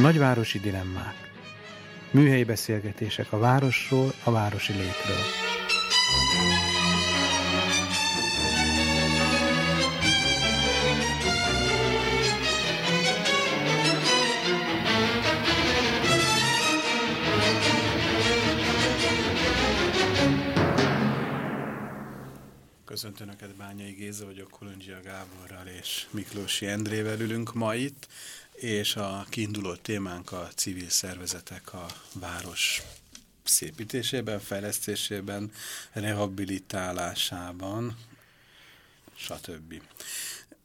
Nagyvárosi dilemmák. Műhelyi beszélgetések a városról, a városi létről. Köszöntöm Önöket, Bányai Géza vagyok, Kolondzsia Gáborral és Miklósi Endrével ülünk ma itt és a kiinduló témánk a civil szervezetek a város szépítésében, fejlesztésében, rehabilitálásában, stb.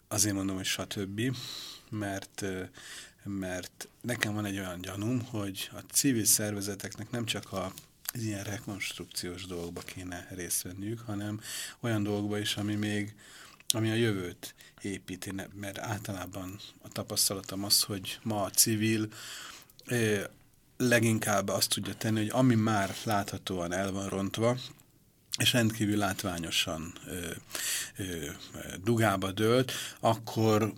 Azért mondom, hogy stb., mert, mert nekem van egy olyan gyanúm, hogy a civil szervezeteknek nem csak a ilyen rekonstrukciós dolgokba kéne részt venniük, hanem olyan dolgokba is, ami még ami a jövőt építi, mert általában a tapasztalatom az, hogy ma a civil leginkább azt tudja tenni, hogy ami már láthatóan el van rontva, és rendkívül látványosan ö, ö, dugába dőlt, akkor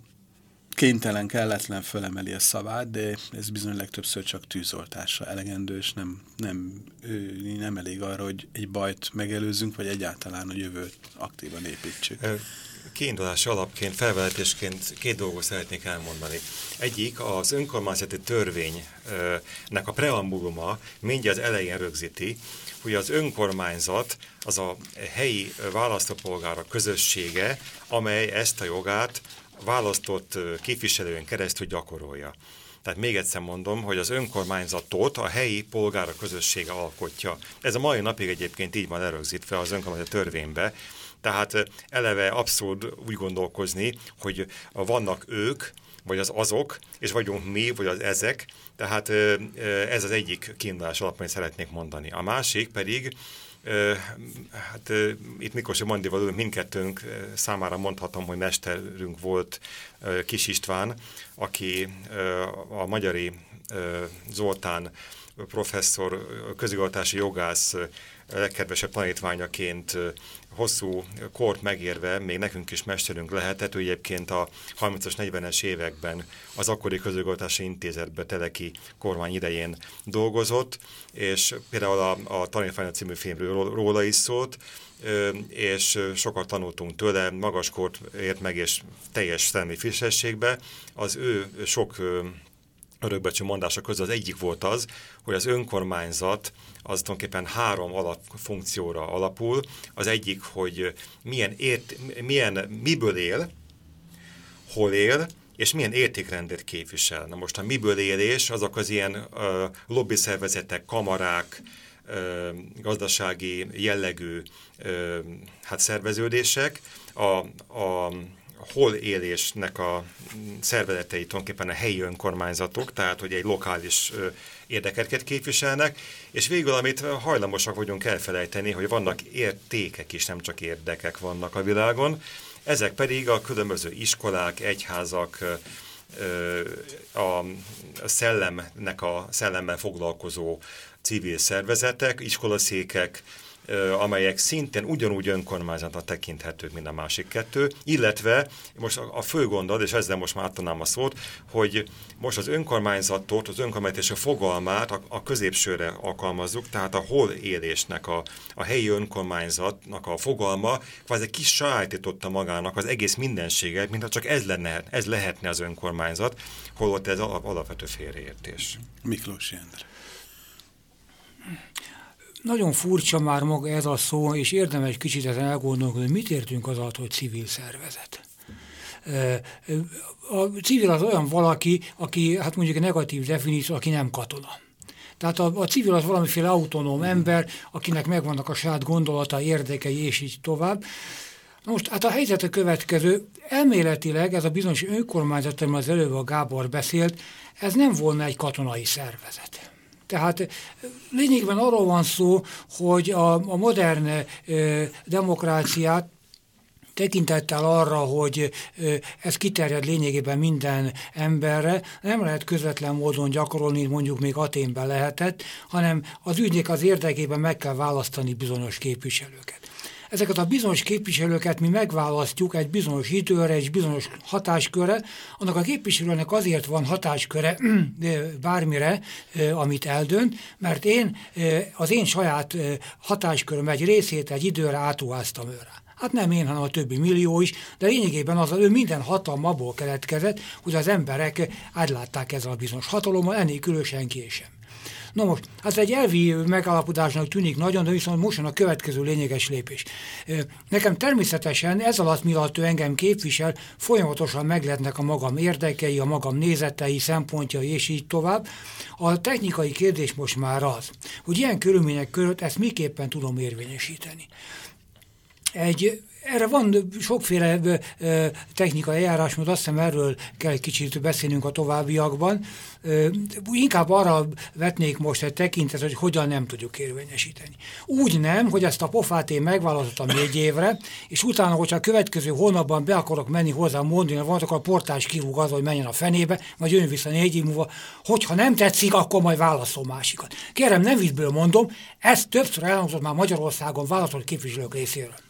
kénytelen, kelletlen fölemeli a szavát, de ez bizony legtöbbször csak tűzoltásra elegendő, és nem, nem, nem elég arra, hogy egy bajt megelőzzünk, vagy egyáltalán a jövőt aktívan építsük kiindulási alapként, felvezetésként két dolgot szeretnék elmondani. Egyik az önkormányzati törvénynek a preambuluma mindjárt az elején rögzíti, hogy az önkormányzat az a helyi választópolgárok közössége, amely ezt a jogát választott képviselőn keresztül gyakorolja. Tehát még egyszer mondom, hogy az önkormányzatot a helyi polgára közössége alkotja. Ez a mai napig egyébként így van lerögzítve az önkormányzat törvénybe, tehát eleve abszurd úgy gondolkozni, hogy vannak ők, vagy az azok, és vagyunk mi, vagy az ezek, tehát ez az egyik kiindulás alapján szeretnék mondani. A másik pedig, hát itt Mikosi Mandival mindkettőnk számára mondhatom, hogy mesterünk volt Kis István, aki a magyari Zoltán professzor, közigazgatási jogász legkedvesebb tanítványaként hosszú kort megérve még nekünk is mesterünk lehetett, ő egyébként a 30-as, 40-es években az akkori közigazgatási intézetben Teleki kormány idején dolgozott, és például a, a Tanítványok című filmről róla is szólt, és sokat tanultunk tőle, magas kort ért meg, és teljes szellemi frissességbe. Az ő sok örökbecsű mondása közül az egyik volt az, hogy az önkormányzat az tulajdonképpen három alapfunkcióra alapul. Az egyik, hogy milyen, ért, milyen miből él, hol él, és milyen értékrendet képvisel. Na most a miből élés, azok az ilyen uh, lobby szervezetek, kamarák, uh, gazdasági jellegű uh, hát szerveződések, a, a hol élésnek a szervezetei tulajdonképpen a helyi önkormányzatok, tehát hogy egy lokális érdekeket képviselnek, és végül, amit hajlamosak vagyunk elfelejteni, hogy vannak értékek is, nem csak érdekek vannak a világon, ezek pedig a különböző iskolák, egyházak, a szellemnek a szellemben foglalkozó civil szervezetek, iskolaszékek, amelyek szintén ugyanúgy önkormányzatnak tekinthetők, mint a másik kettő, illetve most a fő gondod, és ezzel most már átadnám a szót, hogy most az önkormányzatot, az önkormányzat fogalmát a, a középsőre alkalmazzuk, tehát a hol élésnek, a, a helyi önkormányzatnak a fogalma, egy kis sajátította magának az egész mindenséget, mintha csak ez, lenne, ez lehetne az önkormányzat, holott ez alapvető félreértés. Miklós Jendre nagyon furcsa már maga ez a szó, és érdemes kicsit ezen elgondolkodni, hogy mit értünk az alatt, hogy civil szervezet. A civil az olyan valaki, aki, hát mondjuk a negatív definíció, aki nem katona. Tehát a, a civil az valamiféle autonóm ember, akinek megvannak a saját gondolata, érdekei, és így tovább. Most hát a helyzet a következő. Elméletileg ez a bizonyos önkormányzat, amiről az előbb a Gábor beszélt, ez nem volna egy katonai szervezet. Tehát lényegben arról van szó, hogy a, a modern ö, demokráciát tekintettel arra, hogy ez kiterjed lényegében minden emberre, nem lehet közvetlen módon gyakorolni, mondjuk még Aténben lehetett, hanem az ügynek az érdekében meg kell választani bizonyos képviselőket. Ezeket a bizonyos képviselőket mi megválasztjuk egy bizonyos időre, egy bizonyos hatáskörre. Annak a képviselőnek azért van hatásköre bármire, amit eldönt, mert én az én saját hatásköröm egy részét egy időre átruháztam őre. Hát nem én, hanem a többi millió is, de lényegében az, ő minden hatalma abból keletkezett, hogy az emberek átlátták ezzel a bizonyos hatalommal, ennél különösen késem. Na most, hát egy elvi megállapodásnak tűnik nagyon, de viszont most a következő lényeges lépés. Nekem természetesen ez alatt, miatt ő engem képvisel, folyamatosan megletnek a magam érdekei, a magam nézetei, szempontjai, és így tovább. A technikai kérdés most már az, hogy ilyen körülmények között ezt miképpen tudom érvényesíteni egy erre van sokféle technikai eljárásmód, azt hiszem erről kell egy kicsit beszélnünk a továbbiakban. Inkább arra vetnék most egy tekintet, hogy hogyan nem tudjuk érvényesíteni. Úgy nem, hogy ezt a pofát én megválasztottam négy évre, és utána, hogyha a következő hónapban be akarok menni hozzá mondani, van, akkor a portás kirúg az, hogy menjen a fenébe, vagy jön vissza négy év múlva, hogyha nem tetszik, akkor majd válaszol másikat. Kérem, nem viccből mondom, ezt többször elhangzott már Magyarországon választott képviselők részéről.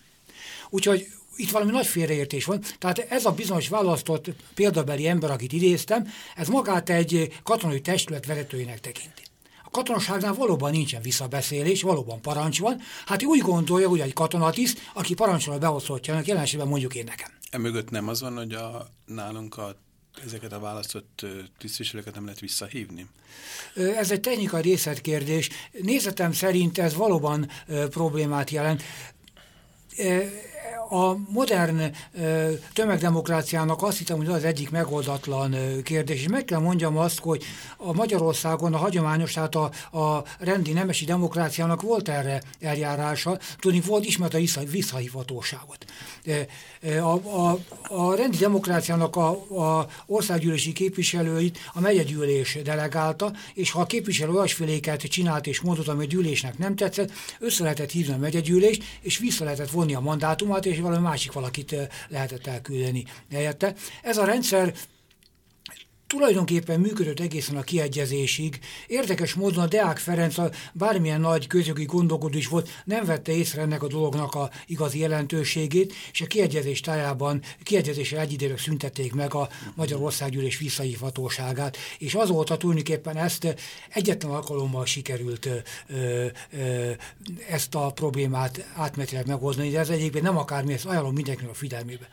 Úgyhogy itt valami nagy félreértés van. Tehát ez a bizonyos választott példabeli ember, akit idéztem, ez magát egy katonai testület vezetőjének tekinti. A katonaságnál valóban nincsen visszabeszélés, valóban parancs van. Hát úgy gondolja, hogy egy katonatiszt, aki parancsol a beosztottjának, jelenségben mondjuk én nekem. Emögött nem az van, hogy a, nálunk a ezeket a választott tisztviselőket nem lehet visszahívni? Ez egy technikai részletkérdés. Nézetem szerint ez valóban problémát jelent a modern tömegdemokráciának azt hiszem, hogy az egyik megoldatlan kérdés. És meg kell mondjam azt, hogy a Magyarországon a hagyományos, tehát a, a rendi nemesi demokráciának volt erre eljárása, tudni volt ismert a visszahívatóságot. A, a, a rendi demokráciának a, a országgyűlési képviselőit a megyegyűlés delegálta, és ha a képviselő olyasféléket csinált és mondott, ami a gyűlésnek nem tetszett, össze lehetett hívni a megyegyűlést, és vissza lehetett vonni a mandátumát, és valami másik valakit lehetett elküldeni helyette. Ez a rendszer tulajdonképpen működött egészen a kiegyezésig. Érdekes módon a Deák Ferenc, a bármilyen nagy közjogi gondolkodó is volt, nem vette észre ennek a dolognak a igazi jelentőségét, és a kiegyezés tájában, kiegyezésre egyidejűleg szüntették meg a Magyarországgyűlés visszahívhatóságát, és azóta tulajdonképpen ezt egyetlen alkalommal sikerült ö, ö, ezt a problémát átmetileg megoldani, de ez egyébként nem akármi, ezt ajánlom mindenkinek a figyelmébe.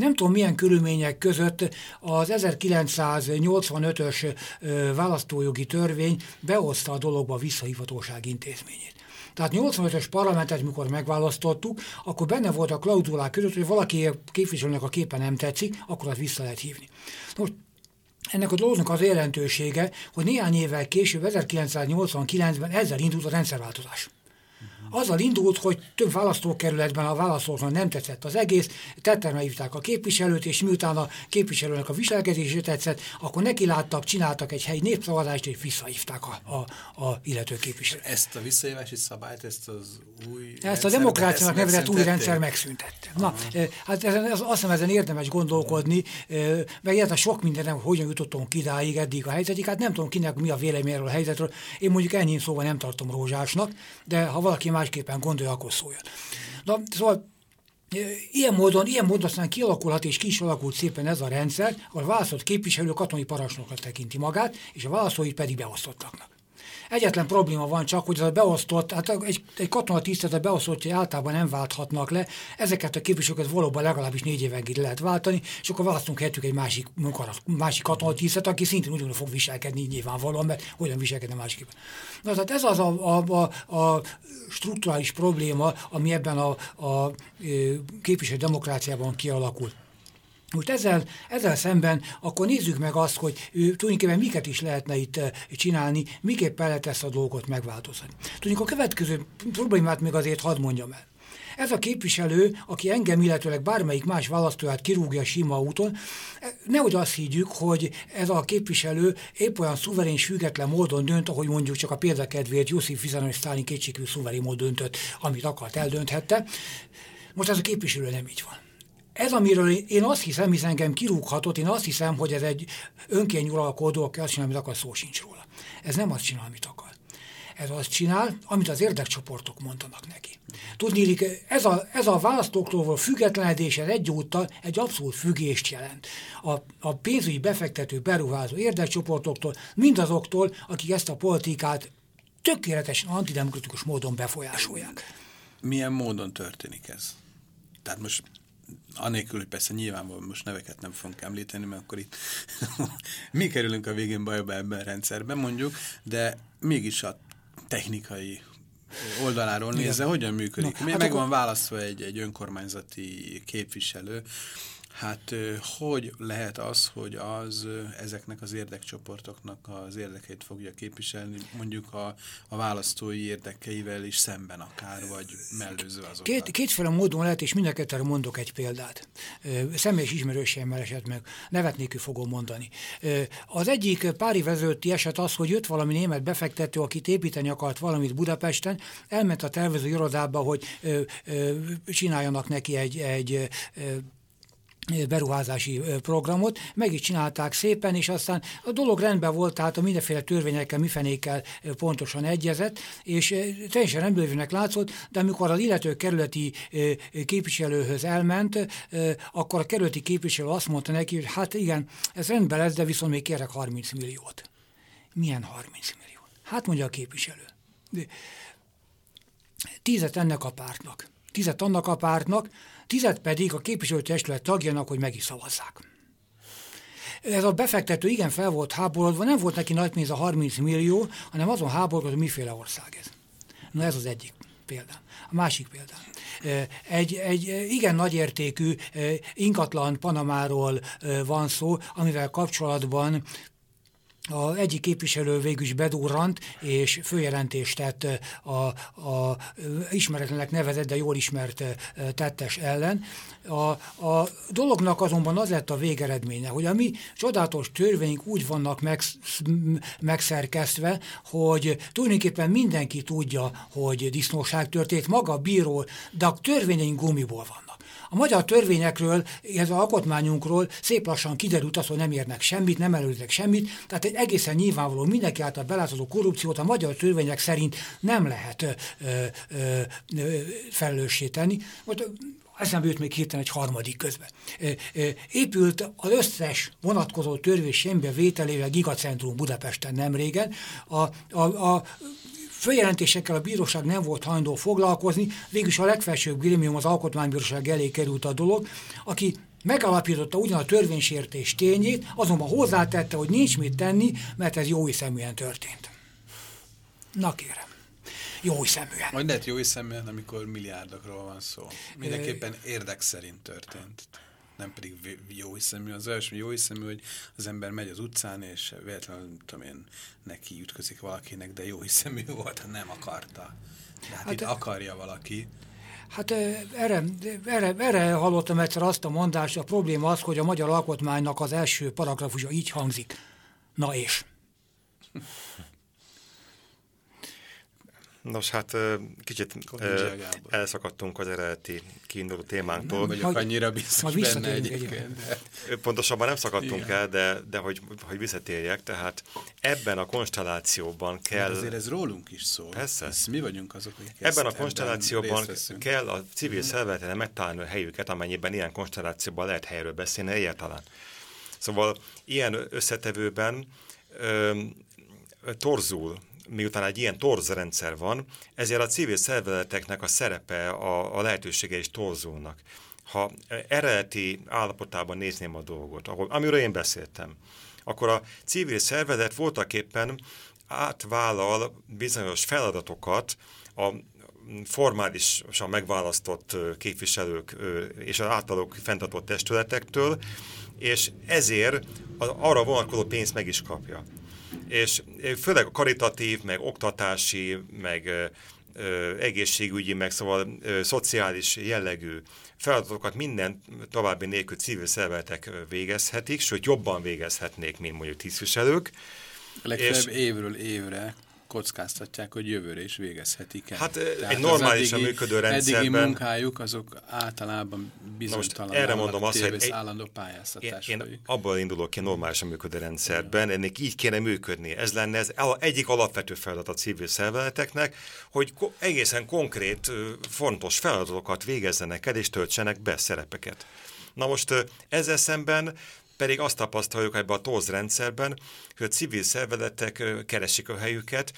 Nem tudom, milyen körülmények között az 1985-ös választójogi törvény behozta a dologba a visszahívhatóság intézményét. Tehát 85-ös parlamentet, mikor megválasztottuk, akkor benne volt a klauzulák között, hogy valaki képviselőnek a képe nem tetszik, akkor az vissza lehet hívni. Most ennek a dolognak az jelentősége, hogy néhány évvel később, 1989-ben ezzel indult a rendszerváltozás azzal indult, hogy több választókerületben a választóknak nem tetszett az egész, tettem hívták a képviselőt, és miután a képviselőnek a viselkedését tetszett, akkor neki láttak, csináltak egy helyi népszavazást, és visszahívták a, a, a illető képviselőt. Ezt a visszahívási szabályt, ezt az új Ezt a demokráciának nevezett új rendszer megszüntette. Na, hát ezen, az, azt hiszem ezen érdemes gondolkodni, meg illetve sok mindenem, hogyan jutottunk idáig eddig a helyzetig, hát nem tudom kinek mi a véleményről a helyzetről. Én mondjuk ennyi szóval nem tartom rózsásnak, de ha valaki másképpen gondolja, akkor szóljon. Na, szóval Ilyen módon, ilyen módon aztán kialakulhat és ki alakult szépen ez a rendszer, ahol választott képviselő katonai parancsnoknak tekinti magát, és a választóit pedig beosztottaknak. Egyetlen probléma van csak, hogy az a beosztott, hát egy, egy katona tisztelet beosztottja általában nem válthatnak le, ezeket a képviselőket valóban legalábbis négy évenként lehet váltani, és akkor választunk helyettük egy másik, másik katona tisztet, aki szintén ugyanúgy fog viselkedni nyilvánvalóan, mert hogyan viselkedne másképpen. Na, tehát ez az a, a, a, a strukturális probléma, ami ebben a, a képviselő demokráciában kialakult. Most ezzel, ezzel szemben akkor nézzük meg azt, hogy ő, tulajdonképpen miket is lehetne itt csinálni, miképpen lehet ezt a dolgot megváltoztatni. Tudjuk, a következő problémát még azért hadd mondjam el. Ez a képviselő, aki engem, illetőleg bármelyik más választóját kirúgja sima úton, nehogy azt higgyük, hogy ez a képviselő épp olyan szuverén, független módon dönt, ahogy mondjuk csak a példakedvéért Jussi Fizanos Sztálin kétségű szuverén módon döntött, amit akart, eldönthette. Most ez a képviselő nem így van. Ez, amiről én azt hiszem, hisz engem kirúghatott, én azt hiszem, hogy ez egy önkényuralkodó, aki azt csinál, amit akar, szó sincs róla. Ez nem azt csinál, amit akar. Ez azt csinál, amit az érdekcsoportok mondanak neki. Tudni, ez a, ez a választóktól függetlenedés, ez egyúttal egy abszolút függést jelent. A, a pénzügyi befektető, beruházó érdekcsoportoktól, mindazoktól, akik ezt a politikát tökéletesen antidemokratikus módon befolyásolják. Milyen módon történik ez? Tehát most anélkül, hogy persze nyilvánvalóan most neveket nem fogunk említeni, mert akkor itt mi kerülünk a végén bajba ebben a rendszerben mondjuk, de mégis a technikai oldaláról nézve, hogyan működik? Na, hát Meg van választva egy, egy önkormányzati képviselő, Hát hogy lehet az, hogy az ezeknek az érdekcsoportoknak az érdekeit fogja képviselni, mondjuk a, a választói érdekeivel is szemben akár, vagy mellőző azokat? Két, kétféle módon lehet, és mindenketre mondok egy példát. Személyes ismerőseimmel esett meg, nevet nélkül fogom mondani. Az egyik pári vezőti eset az, hogy jött valami német befektető, akit építeni akart valamit Budapesten, elment a tervező irodába, hogy csináljanak neki egy, egy beruházási programot, meg is csinálták szépen, és aztán a dolog rendben volt, tehát a mindenféle törvényekkel, mifenékkel pontosan egyezett, és teljesen rendbővőnek látszott, de amikor az illető kerületi képviselőhöz elment, akkor a kerületi képviselő azt mondta neki, hogy hát igen, ez rendben lesz, de viszont még kérek 30 milliót. Milyen 30 millió? Hát mondja a képviselő. Tízet ennek a pártnak, tízet annak a pártnak, tizet pedig a képviselőtestület tagjának, hogy meg is szavazzák. Ez a befektető igen fel volt háborodva, nem volt neki nagy pénz a 30 millió, hanem azon háborodott, hogy miféle ország ez. Na ez az egyik példa. A másik példa. Egy, egy igen nagyértékű inkatlan Panamáról van szó, amivel kapcsolatban a egyik képviselő végül is bedurrant, és főjelentést tett a, a ismeretlenek nevezett, de jól ismert tettes ellen. A, a dolognak azonban az lett a végeredménye, hogy a mi csodálatos törvényünk úgy vannak meg, megszerkesztve, hogy tulajdonképpen mindenki tudja, hogy disznóság történt, maga a bíró, de a törvényeink gumiból vannak. A magyar törvényekről, ez alkotmányunkról szép lassan kiderült az, hogy nem érnek semmit, nem előznek semmit, tehát egy egészen nyilvánvaló mindenki által belátható korrupciót a magyar törvények szerint nem lehet ö, ö, ö, felelőssé tenni. Most eszembe jut még hirtelen egy harmadik közben. Épült az összes vonatkozó törvény semmibe vételével Gigacentrum Budapesten nem régen. A, a, a följelentésekkel a bíróság nem volt hajlandó foglalkozni, végülis a legfelsőbb grémium az alkotmánybíróság elé került a dolog, aki megalapította ugyan a törvénysértés tényét, azonban hozzátette, hogy nincs mit tenni, mert ez jó hiszeműen történt. Na kérem. Jó hiszeműen. Majd lehet jó hiszeműen, amikor milliárdokról van szó. Mindenképpen érdek szerint történt nem pedig jó hiszemű. Az első jó hiszemű, hogy az ember megy az utcán, és véletlenül, tudom én, neki ütközik valakinek, de jó hiszemű volt, nem akarta. De hát, hát itt akarja valaki. Hát erre, erre, erre hallottam egyszer azt a mondást, a probléma az, hogy a magyar alkotmánynak az első paragrafusa így hangzik. Na és? Nos, hát kicsit elszakadtunk az eredeti kiinduló témánktól. Nem vagyok annyira biztos benne egyébként. De... Pontosabban nem szakadtunk Igen. el, de, de hogy, hogy visszatérjek, tehát ebben a konstellációban kell... De azért ez rólunk is szól. Persze. Ez mi vagyunk azok, akik Ebben a konstellációban kell a civil szervezetnek megtalálni a helyüket, amennyiben ilyen konstellációban lehet helyről beszélni egyáltalán. Szóval ilyen összetevőben ö, torzul miután egy ilyen torz rendszer van, ezért a civil szervezeteknek a szerepe, a, a lehetősége is torzulnak. Ha eredeti állapotában nézném a dolgot, ahol, amiről én beszéltem, akkor a civil szervezet voltaképpen átvállal bizonyos feladatokat a formálisan megválasztott képviselők és az általuk fenntartott testületektől, és ezért arra vonatkozó pénzt meg is kapja és főleg a karitatív, meg oktatási, meg ö, egészségügyi, meg szóval ö, szociális jellegű feladatokat minden további nélkül civil szervezetek végezhetik, sőt jobban végezhetnék, mint mondjuk tisztviselők. Legfeljebb és... évről évre kockáztatják, hogy jövőre is végezhetik el. Hát Tehát egy normálisan eddigi, működő rendszerben... Eddigi munkájuk azok általában bizonytalan. Erre mondom azt, hogy egy, állandó pályáztatás. Én, én abból indulok ki normálisan működő rendszerben, ennek így kéne működni. Ez lenne ez egyik alapvető feladat a civil szervezeteknek, hogy egészen konkrét, fontos feladatokat végezzenek el és töltsenek be szerepeket. Na most ezzel szemben pedig azt tapasztaljuk ebben a TOZ rendszerben, hogy a civil szervezetek keresik a helyüket,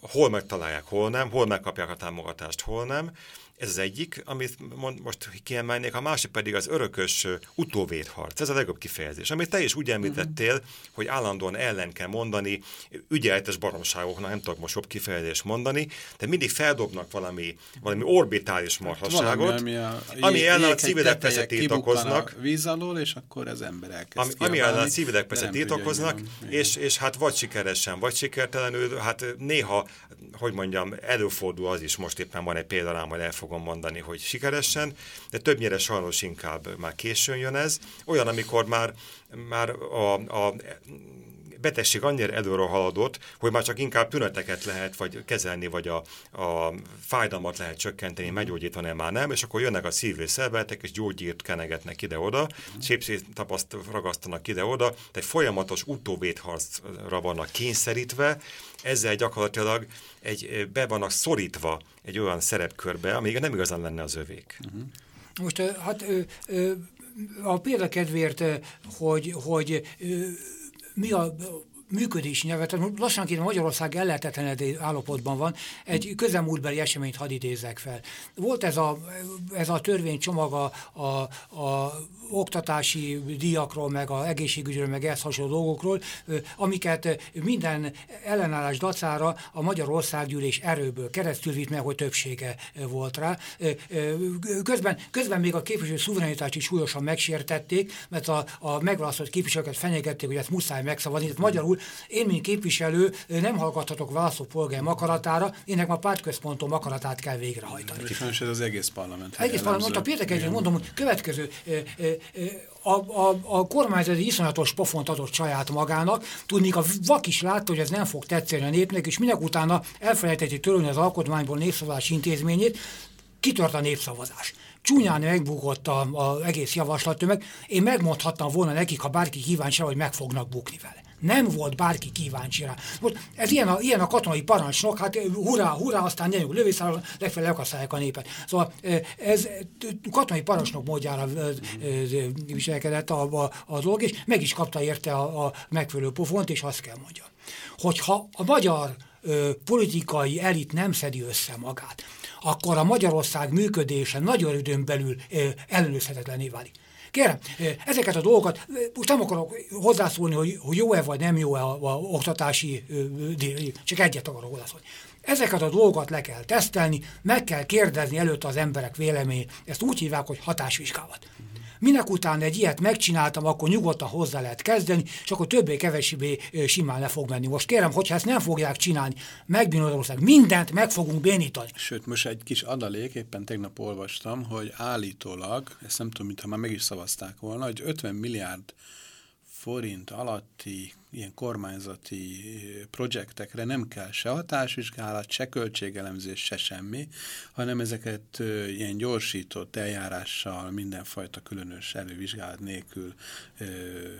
hol megtalálják, hol nem, hol megkapják a támogatást, hol nem, ez az egyik, amit mond, most kiemelnék, a másik pedig az örökös utóvédharc. Ez a legjobb kifejezés. Amit te is úgy említettél, uh-huh. hogy állandóan ellen kell mondani, ügyeletes baromságoknak, nem tudok most jobb kifejezést mondani, de mindig feldobnak valami, valami orbitális marhasságot, valami, ami, a, ami ellen a civilek persze tiltakoznak. víz alól, és akkor az ember elkezd Ami, ami ellen a civilek persze tiltakoznak, és, és hát vagy sikeresen, vagy sikertelenül, hát néha, hogy mondjam, előfordul az is, most éppen van egy példa rám, majd el fogom mondani, hogy sikeresen, de többnyire sajnos inkább már későn jön ez. Olyan, amikor már, már a, a betegség annyira előre haladott, hogy már csak inkább tüneteket lehet vagy kezelni, vagy a, a fájdalmat lehet csökkenteni, meggyógyítani már nem, és akkor jönnek a szívő szervezetek, és gyógyírt kenegetnek ide-oda, szép tapaszt ragasztanak ide-oda, tehát folyamatos utóvédharcra vannak kényszerítve, ezzel gyakorlatilag egy, be vannak szorítva egy olyan szerepkörbe, ami nem igazán lenne az övék. Uh-huh. Most hát a példakedvéért, hogy, hogy mi a működési nyelvet, tehát lassan kéne Magyarország ellehetetlenedő állapotban van, egy közelmúltbeli eseményt hadd idézek fel. Volt ez a, ez a törvénycsomag a, a, a oktatási díjakról, meg a egészségügyről, meg ehhez hasonló dolgokról, amiket minden ellenállás dacára a Magyar Országgyűlés erőből keresztül vitt meg, hogy többsége volt rá. Közben, közben még a képviselő szuverenitást is súlyosan megsértették, mert a, a megválasztott képviselőket fenyegették, hogy ezt muszáj megszavazni. Tehát magyarul én, mint képviselő, nem hallgathatok választópolgár akaratára, énnek ma pártközpontom akaratát kell végrehajtani. És ez az egész parlament. Egész parlament, a példek mondom, hogy következő a, a, a kormányzat egy iszonyatos pofont adott saját magának, tudnék a vak is látta, hogy ez nem fog tetszeni a népnek, és minek utána elfelejteti törölni az alkotmányból népszavazási intézményét, kitört a népszavazás. Csúnyán megbukott az egész javaslattömeg. Én megmondhattam volna nekik, ha bárki kíváncsi, hogy meg fognak bukni vele. Nem volt bárki kíváncsi rá. Most ez ilyen a, ilyen a katonai parancsnok, hát hurrá, hurrá, aztán nyomjuk lövészállal, legfeljebb lekaszálják a népet. Szóval ez katonai parancsnok módjára viselkedett a, a, a dolog, és meg is kapta érte a, a megfelelő pofont, és azt kell mondja, hogyha a magyar ö, politikai elit nem szedi össze magát, akkor a Magyarország működése nagyon időn belül ellenőrzhetetlené válik. Kérem, ezeket a dolgokat, most nem akarok hozzászólni, hogy, hogy jó-e vagy nem jó-e a, a, oktatási, csak egyet akarok hozzászólni. Ezeket a dolgokat le kell tesztelni, meg kell kérdezni előtte az emberek véleményét. Ezt úgy hívják, hogy hatásvizsgálat. Minek után egy ilyet megcsináltam, akkor nyugodtan hozzá lehet kezdeni, és akkor többé-kevesebé simán le fog menni. Most kérem, hogyha ezt nem fogják csinálni, megbínod ország, mindent meg fogunk bénítani. Sőt, most egy kis adalék, éppen tegnap olvastam, hogy állítólag, ezt nem tudom, mintha már meg is szavazták volna, hogy 50 milliárd forint alatti ilyen kormányzati projektekre nem kell se hatásvizsgálat, se költségelemzés, se semmi, hanem ezeket ilyen gyorsított eljárással, mindenfajta különös elővizsgálat nélkül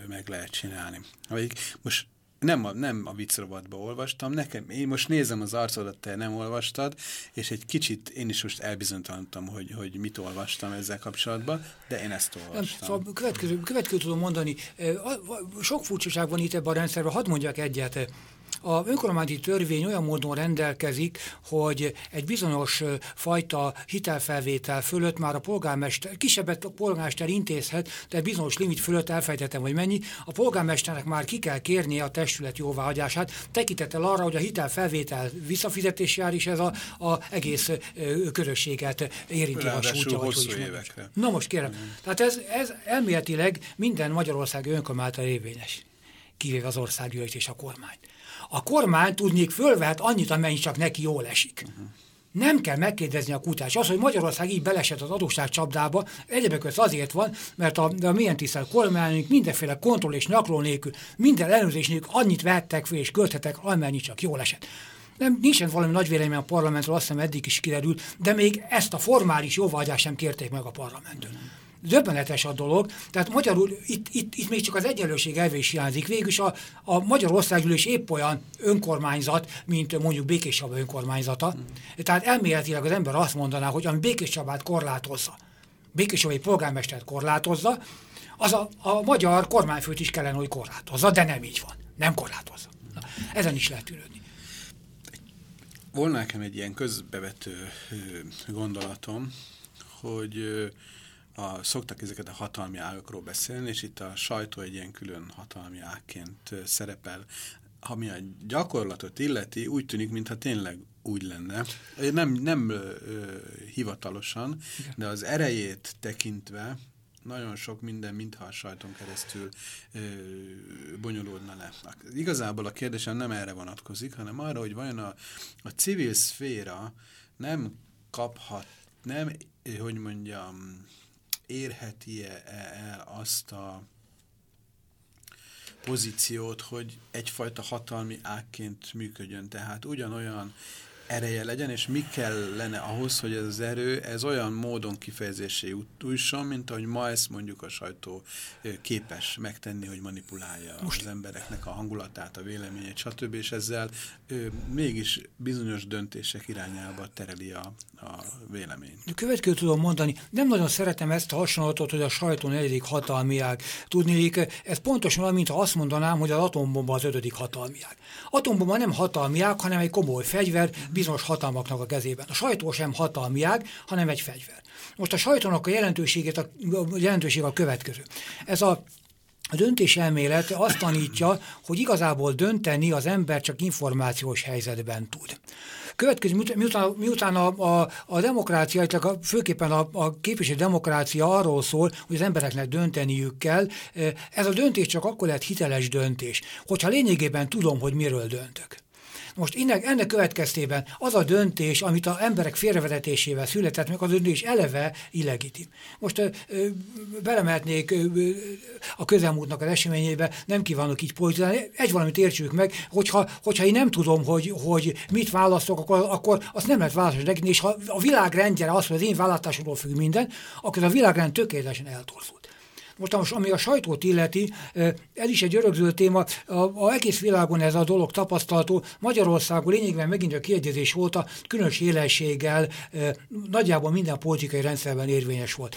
meg lehet csinálni. Most nem a, nem a viccrovatba olvastam, nekem, én most nézem az arcodat, te nem olvastad, és egy kicsit én is most elbizonytalanodtam, hogy, hogy mit olvastam ezzel kapcsolatban, de én ezt olvastam. Nem, szóval következő, következő tudom mondani, sok furcsaság van itt ebben a rendszerben, hadd mondjak egyet. A önkormányzati törvény olyan módon rendelkezik, hogy egy bizonyos fajta hitelfelvétel fölött már a polgármester, kisebbet a polgármester intézhet, de bizonyos limit fölött elfejtettem, hogy mennyi, a polgármesternek már ki kell kérnie a testület jóváhagyását, tekintettel arra, hogy a hitelfelvétel visszafizetés jár is ez a, a egész közösséget érinti a sújtja, vagy hogy évekre. Na most kérem, mm. tehát ez, ez elméletileg minden Magyarország önkormányzat érvényes kivéve az országgyűlés és a kormányt. A kormány tudnék fölvehet annyit, amennyi csak neki jól esik. Nem kell megkérdezni a kutyás. Az, hogy Magyarország így belesett az adósság csapdába, egyebek azért van, mert a, a milyen tisztelt kormányunk mindenféle kontroll és nyakló nélkül, minden ellenőrzés nélkül annyit vettek fel és költhetek, amennyi csak jól esett. Nem, nincsen valami nagy vélemény a parlamentről, azt hiszem eddig is kiderül, de még ezt a formális jóvágyást sem kérték meg a parlamenttől. Döbbenetes a dolog, tehát magyarul itt, itt, itt még csak az egyenlőség elve is hiányzik. Végülis a, a Magyarországgyűlés épp olyan önkormányzat, mint mondjuk Békés Csaba önkormányzata. Mm. Tehát elméletileg az ember azt mondaná, hogy ami Békés Csabát korlátozza, Békés Csabai polgármestert korlátozza, az a, a magyar kormányfőt is kellene, hogy korlátozza, de nem így van. Nem korlátozza. Na, ezen is lehet tűrődni. Volna nekem egy ilyen közbevető gondolatom, hogy a, szoktak ezeket a hatalmi ágakról beszélni, és itt a sajtó egy ilyen külön hatalmi ágként szerepel. Ami a gyakorlatot illeti, úgy tűnik, mintha tényleg úgy lenne. Nem, nem ö, hivatalosan, Igen. de az erejét tekintve nagyon sok minden, mintha a sajton keresztül ö, bonyolódna le. Igazából a kérdésem nem erre vonatkozik, hanem arra, hogy vajon a, a civil szféra nem kaphat, nem, hogy mondjam, érheti-e el azt a pozíciót, hogy egyfajta hatalmi ágként működjön. Tehát ugyanolyan ereje legyen, és mi kellene ahhoz, hogy ez az erő, ez olyan módon kifejezésé jusson, mint ahogy ma ezt mondjuk a sajtó képes megtenni, hogy manipulálja Most... az embereknek a hangulatát, a véleményét, stb. És ezzel ő, mégis bizonyos döntések irányába tereli a, a véleményt. A következő tudom mondani, nem nagyon szeretem ezt a hasonlatot, hogy a sajtó negyedik hatalmiág. Tudni, ez pontosan olyan, mintha azt mondanám, hogy az atombomba az ötödik hatalmiág. Atombomba nem hatalmiág, hanem egy komoly fegyver, bizonyos hatalmaknak a kezében. A sajtó sem hatalmi ág, hanem egy fegyver. Most a sajtónak a jelentőségét, a, a jelentőség a következő. Ez a a döntéselmélet azt tanítja, hogy igazából dönteni az ember csak információs helyzetben tud. Következő, miután, miután a, a, a demokrácia, a, főképpen a, a képviselő demokrácia arról szól, hogy az embereknek dönteniük kell, ez a döntés csak akkor lehet hiteles döntés, hogyha lényegében tudom, hogy miről döntök. Most ennek, ennek következtében az a döntés, amit az emberek félrevezetésével született, meg az döntés eleve illegitim. Most ö, ö, belemehetnék ö, ö, a közelmúltnak az eseményébe, nem kívánok így politizálni, egy valamit értsük meg, hogyha, hogyha én nem tudom, hogy, hogy mit választok, akkor, akkor azt nem lehet választani, és ha a világrendjére az, hogy az én választásomról függ minden, akkor a világrend tökéletesen eltorzul. Most, most ami a sajtót illeti, ez is egy örökző téma, a, a egész világon ez a dolog tapasztalható. Magyarországon lényegben megint a kiegyezés volt, a különös élességgel nagyjából minden politikai rendszerben érvényes volt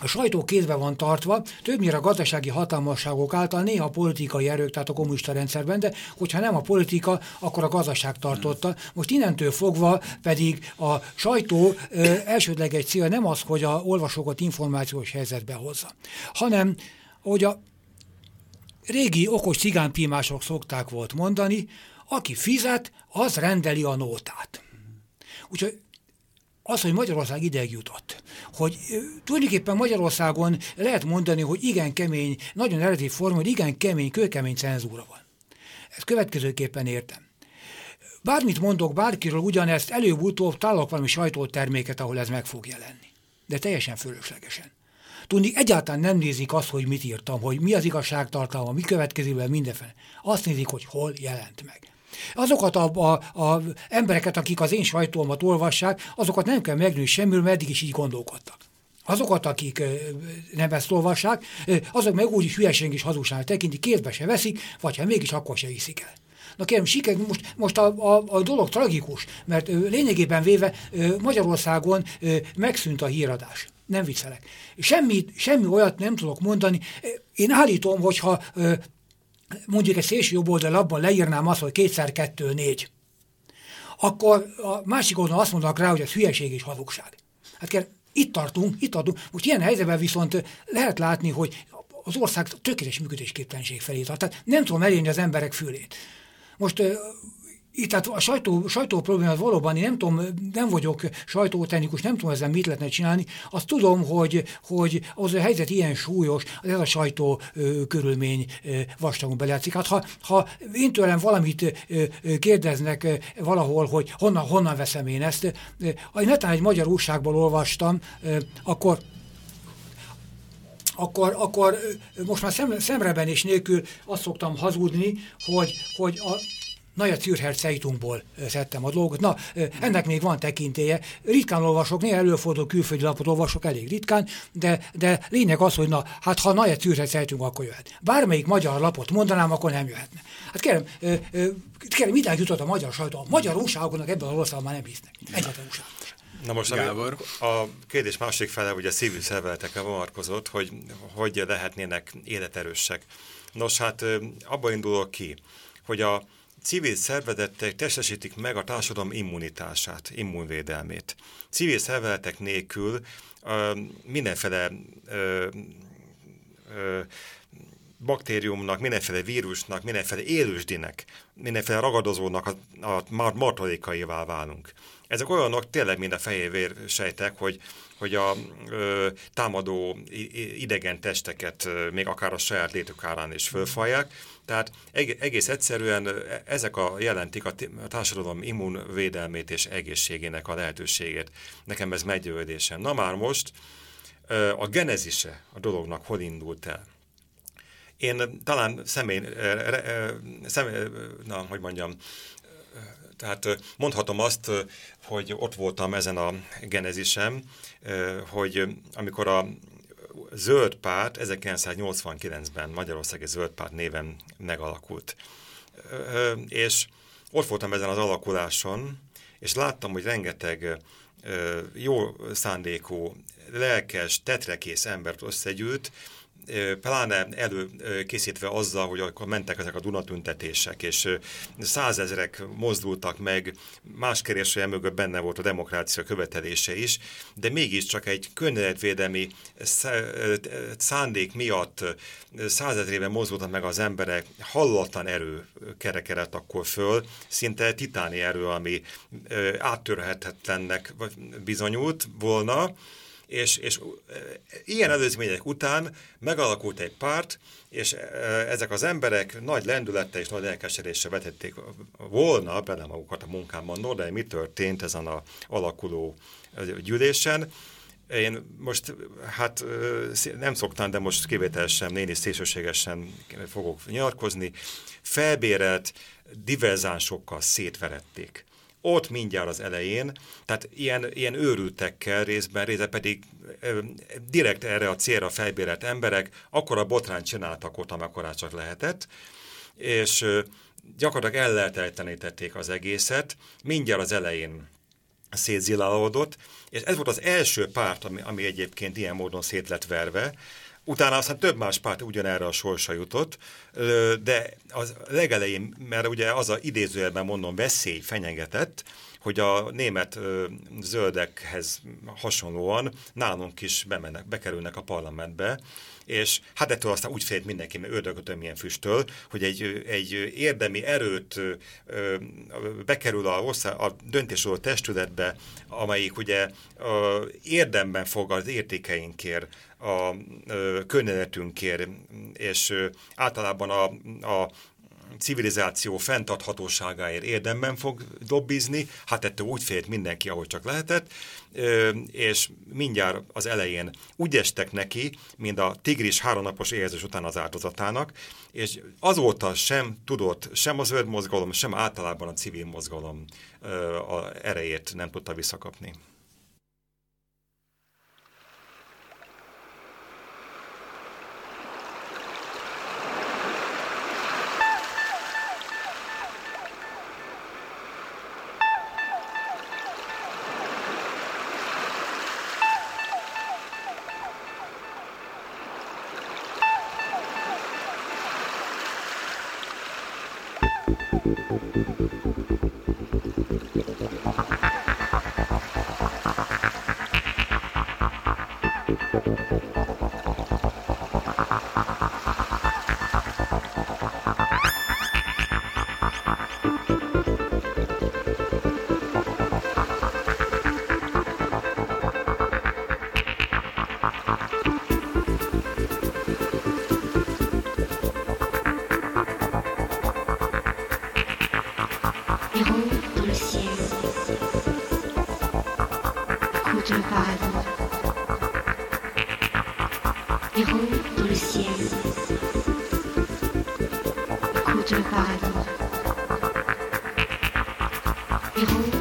a sajtó kézbe van tartva, többnyire a gazdasági hatalmasságok által, néha a politikai erők, tehát a kommunista rendszerben, de hogyha nem a politika, akkor a gazdaság tartotta. Most innentől fogva pedig a sajtó ö, elsődleges célja nem az, hogy a olvasókat információs helyzetbe hozza, hanem hogy a régi okos cigánpímások szokták volt mondani, aki fizet, az rendeli a nótát. Úgyhogy az, hogy Magyarország ideig jutott, hogy tulajdonképpen Magyarországon lehet mondani, hogy igen kemény, nagyon eredeti forma, hogy igen kemény, kőkemény cenzúra van. Ezt következőképpen értem. Bármit mondok bárkiről, ugyanezt előbb-utóbb találok valami sajtóterméket, ahol ez meg fog jelenni. De teljesen fölöslegesen. Tudni, egyáltalán nem nézik azt, hogy mit írtam, hogy mi az igazságtartalma, mi következik be mindenféle. Azt nézik, hogy hol jelent meg. Azokat a, a, a embereket, akik az én sajtómat olvassák, azokat nem kell megnőni semmiről, mert eddig is így gondolkodtak. Azokat, akik nem ezt olvassák, azok meg úgy is hülyeségünk is hazugságnak tekintik, kézbe se veszik, vagy ha mégis akkor se hiszik el. Na kérem, siker, most, most a, a, a dolog tragikus, mert lényegében véve Magyarországon megszűnt a híradás. Nem viccelek. Semmi, semmi olyat nem tudok mondani. Én állítom, hogyha ö, mondjuk egy szélső jobb oldal abban leírnám azt, hogy kétszer kettő négy, akkor a másik oldalon azt mondanak rá, hogy ez hülyeség és hazugság. Hát kell, itt tartunk, itt tartunk. Most ilyen helyzetben viszont lehet látni, hogy az ország tökéletes működésképtelenség felé tart. Tehát nem tudom elérni az emberek fülét. Most tehát a sajtó, sajtó problémát valóban, én nem tudom, nem vagyok sajtótechnikus, nem tudom ezzel mit lehetne csinálni. Azt tudom, hogy, hogy az a helyzet ilyen súlyos, ez a sajtó ö, körülmény ö, vastagon belejátszik. Hát ha, ha én tőlem valamit ö, kérdeznek ö, valahol, hogy honnan, honnan veszem én ezt, ö, én netán egy magyar újságból olvastam, ö, akkor akkor, akkor most már szem, szemreben és nélkül azt szoktam hazudni, hogy, hogy a Nagy Zürcher Zeitungból szedtem a dolgot. Na, ennek még van tekintélye. Ritkán olvasok, néha előfordul külföldi lapot olvasok, elég ritkán, de, de lényeg az, hogy na, hát ha Nagy Zürcher Zeitung, akkor jöhet. Bármelyik magyar lapot mondanám, akkor nem jöhetne. Hát kérem, kérem, mit jutott a magyar sajtó? A magyar újságoknak ebben az országban már nem hisznek. Egyetlen újság. Na most Gábor. a kérdés másik fele ugye a civil szervezetekre vonatkozott, hogy hogy lehetnének életerősek. Nos, hát abban indulok ki, hogy a civil szervezetek testesítik meg a társadalom immunitását, immunvédelmét. Civil szervezetek nélkül ö, mindenféle ö, ö, baktériumnak, mindenféle vírusnak, mindenféle élősdinek, mindenféle ragadozónak a, a martalékaivá válunk. Ezek olyanok tényleg, mint a fejévér sejtek, hogy, hogy a ö, támadó idegen testeket még akár a saját létük árán is fölfalják. Tehát egész egyszerűen ezek a jelentik a társadalom immunvédelmét és egészségének a lehetőségét. Nekem ez meggyőződésem. Na már most a genezise a dolognak hol indult el? Én talán személy, személy na, hogy mondjam, tehát mondhatom azt, hogy ott voltam ezen a genezisem, hogy amikor a Zöld Párt 1989-ben Magyarországi Zöld Párt néven megalakult. És ott voltam ezen az alakuláson, és láttam, hogy rengeteg jó szándékú, lelkes, tetrekész embert összegyűlt, pláne előkészítve azzal, hogy akkor mentek ezek a Dunatüntetések, és százezrek mozdultak meg, más keresője mögött benne volt a demokrácia követelése is, de mégiscsak egy környezetvédelmi szándék miatt százezrében mozdultak meg az emberek, hallatlan erő kerekedett akkor föl, szinte titáni erő, ami áttörhetetlennek bizonyult volna, és, és ilyen előzmények után megalakult egy párt, és ezek az emberek nagy lendülettel és nagy elkeseréssel vetették volna bele magukat a munkában. No, de mi történt ezen a alakuló gyűlésen? Én most, hát nem szoktam, de most kivételesen, néni szélsőségesen fogok nyilatkozni. Felbérelt diverzánsokkal szétverették ott mindjárt az elején, tehát ilyen, ilyen őrültekkel részben, része pedig ö, direkt erre a célra felbérelt emberek, akkor a botrányt csináltak ott, amikor csak lehetett, és ö, gyakorlatilag ellehetetlenítették az egészet, mindjárt az elején szétzilálódott, és ez volt az első párt, ami, ami egyébként ilyen módon szét lett verve, Utána aztán több más párt ugyanerre a sorsa jutott, de az legelején, mert ugye az a idézőjelben mondom veszély fenyegetett, hogy a német ö, zöldekhez hasonlóan nálunk is bemennek, bekerülnek a parlamentbe, és hát ettől aztán úgy félt mindenki, mert ördögötön milyen füsttől, hogy egy, egy érdemi erőt ö, bekerül a, a döntéshozó testületbe, amelyik ugye ö, érdemben fog az értékeinkért, a környezetünkért, és ö, általában a, a civilizáció fenntarthatóságáért érdemben fog dobbizni, hát ettől úgy félt mindenki, ahogy csak lehetett, és mindjárt az elején úgy estek neki, mint a tigris háromnapos érzés után az áldozatának, és azóta sem tudott, sem az zöld mozgalom, sem általában a civil mozgalom a erejét nem tudta visszakapni. revival. Behold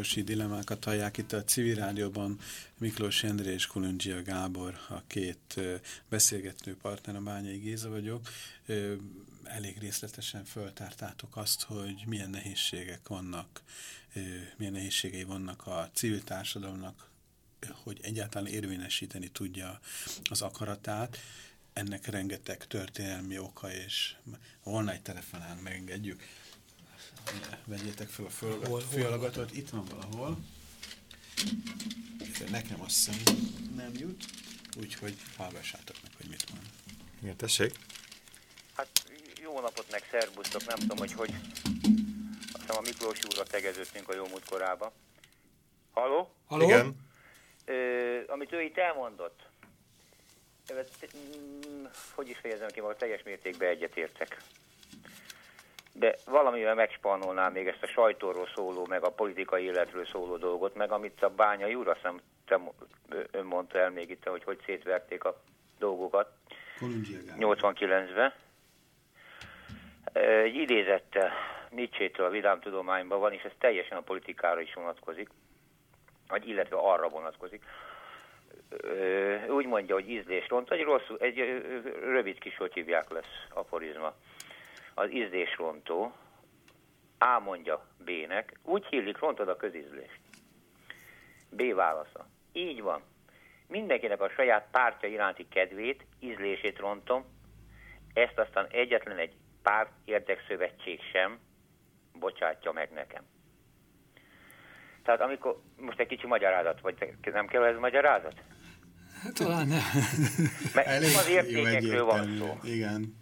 nagyvárosi dilemákat hallják itt a civil rádióban. Miklós Jendre és Kulundzsia Gábor, a két beszélgető partner, a Bányai Géza vagyok. Elég részletesen föltártátok azt, hogy milyen nehézségek vannak, milyen nehézségei vannak a civil társadalomnak, hogy egyáltalán érvényesíteni tudja az akaratát. Ennek rengeteg történelmi oka, és volna egy telefonán, megengedjük vegyétek fel a fölagatot, itt van valahol. Nekem azt hiszem nem jut, úgyhogy hallgassátok meg, hogy mit mond. Igen, tessék. Hát jó napot meg szerbusztok, nem tudom, hogy hogy azt hiszem a Miklós úrra tegeződtünk a jó múltkorába. Haló? Haló? Igen. Ö, amit ő itt elmondott, hogy is fejezem ki magam, teljes mértékben egyetértek de valamivel megspannolnám még ezt a sajtóról szóló, meg a politikai életről szóló dolgot, meg amit a bánya úr, azt hiszem, ön mondta el még itt, hogy hogy szétverték a dolgokat. 89-ben. Egy idézettel Nietzsche-től a Vidám Tudományban van, és ez teljesen a politikára is vonatkozik, vagy illetve arra vonatkozik. Úgy mondja, hogy ízlés ront, egy, rossz, egy rövid kis, hogy hívják lesz, aforizma az ízlésrontó, A mondja B-nek, úgy hívlik, rontod a közízlést. B válasza. Így van. Mindenkinek a saját pártja iránti kedvét, ízlését rontom, ezt aztán egyetlen egy párt érdekszövetség sem bocsátja meg nekem. Tehát amikor, most egy kicsi magyarázat, vagy nem kell ez magyarázat? Talán nem. Mert Elég az értékekről van szó. Igen.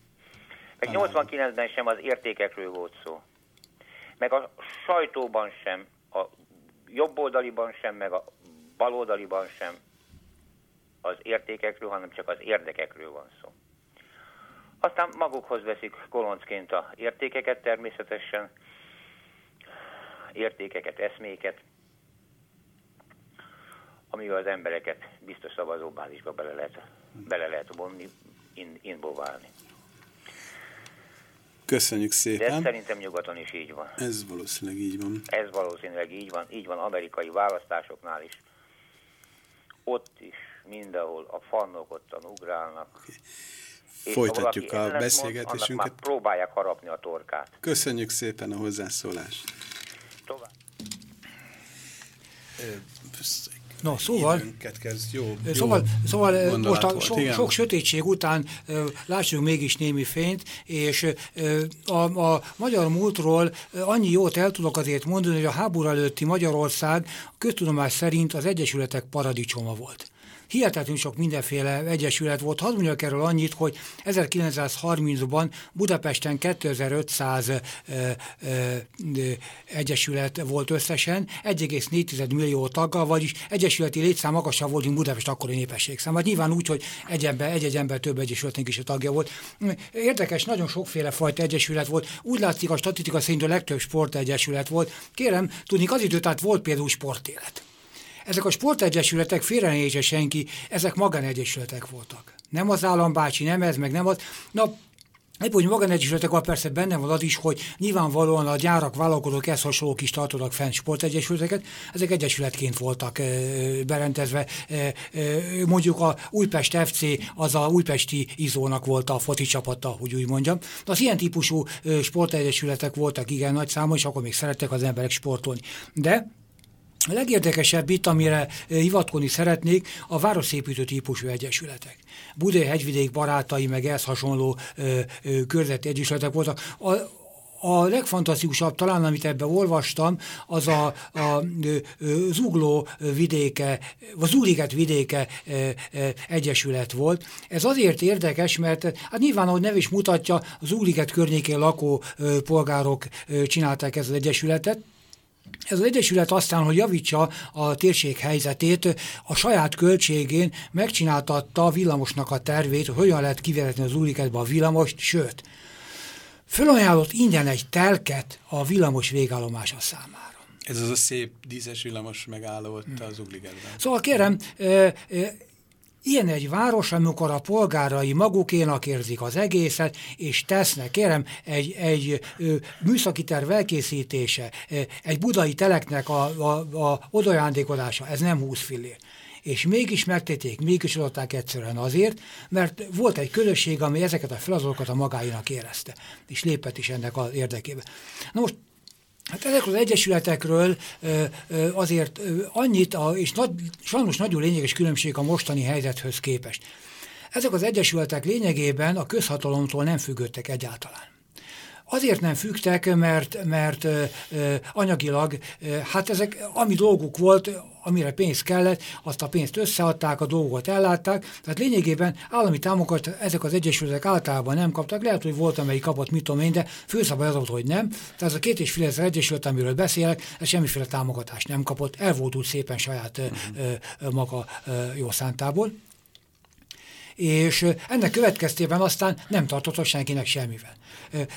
Meg 89-ben sem az értékekről volt szó. Meg a sajtóban sem, a jobboldaliban sem, meg a baloldaliban sem az értékekről, hanem csak az érdekekről van szó. Aztán magukhoz veszik koloncként a értékeket természetesen, értékeket, eszméket, amivel az embereket biztos szavazóbázisba bele lehet, bele lehet vonni, in, inboválni. Köszönjük szépen. De szerintem nyugaton is így van. Ez valószínűleg így van. Ez valószínűleg így van. Így van amerikai választásoknál is. Ott is, mindenhol a fannok ottan ugrálnak. Okay. Folytatjuk a beszélgetésünket. Mond, már próbálják harapni a torkát. Köszönjük szépen a hozzászólást. Tovább. No, szóval, kezd jó, szóval, jó szóval most a so, sok sötétség után lássuk mégis némi fényt, és a, a magyar múltról annyi jót el tudok azért mondani, hogy a háború előtti Magyarország köztudomás szerint az Egyesületek paradicsoma volt. Hihetetlenül sok mindenféle egyesület volt. Hadd mondjak erről annyit, hogy 1930-ban Budapesten 2500 ö, ö, egyesület volt összesen, 1,4 millió taggal, vagyis egyesületi létszám magasabb volt, mint Budapest akkori népességszám. Hát nyilván úgy, hogy egy ember, egy-egy ember több egyesületnek is a tagja volt. Érdekes, nagyon sokféle fajta egyesület volt. Úgy látszik, a statisztika szerint a legtöbb sportegyesület volt. Kérem, tudni, az idő, tehát volt például sportélet. Ezek a sportegyesületek, félre senki, ezek magánegyesületek voltak. Nem az állambácsi, nem ez, meg nem az. Na, Épp hogy magánegyesületek persze benne van az is, hogy nyilvánvalóan a gyárak, vállalkozók ezt hasonlók is tartottak fenn sportegyesületeket, ezek egyesületként voltak e, berendezve. E, e, mondjuk a Újpest FC az a újpesti izónak volt a foci csapata, hogy úgy mondjam. De az ilyen típusú sportegyesületek voltak igen nagy számú, és akkor még szerettek az emberek sportolni. De a legérdekesebb itt, amire hivatkozni szeretnék, a városépítő típusú egyesületek. Budai hegyvidék barátai, meg ehhez hasonló ö, ö, körzeti egyesületek voltak. A, a legfantasztikusabb talán, amit ebben olvastam, az a, a, a Zugló vidéke, vagy Zuliget vidéke egyesület volt. Ez azért érdekes, mert hát nyilván, ahogy nev is mutatja, az Zuliget környékén lakó polgárok csinálták ezt az egyesületet, ez az Egyesület aztán, hogy javítsa a térség helyzetét, a saját költségén megcsináltatta a villamosnak a tervét, hogy hogyan lehet kivezetni az úriketbe a villamost, sőt, fölajánlott ingyen egy telket a villamos végállomása számára. Ez az a szép díszes villamos megálló ott az Ugligetben. Szóval kérem, Ilyen egy város, amikor a polgárai magukénak érzik az egészet, és tesznek, kérem, egy, egy ö, műszaki terv elkészítése, egy budai teleknek a, a, a odajándékolása, ez nem 20 fillér és mégis megtették, mégis adották egyszerűen azért, mert volt egy közösség, ami ezeket a feladatokat a magáinak érezte, és lépett is ennek az érdekében. Na most Hát ezekről az egyesületekről azért annyit, és nagy, sajnos nagyon lényeges különbség a mostani helyzethöz képest. Ezek az egyesületek lényegében a közhatalomtól nem függöttek egyáltalán. Azért nem fügtek, mert, mert anyagilag, hát ezek, ami dolguk volt, amire pénz kellett, azt a pénzt összeadták, a dolgot ellátták, tehát lényegében állami támogat ezek az egyesületek általában nem kaptak, lehet, hogy volt, amelyik kapott, mit tudom én, de főszabály az volt, hogy nem. Tehát a két és fél ezer egyesület, amiről beszélek, ez semmiféle támogatást nem kapott, el szépen saját ö, ö, maga ö, jó szántából és ennek következtében aztán nem tartott senkinek semmivel.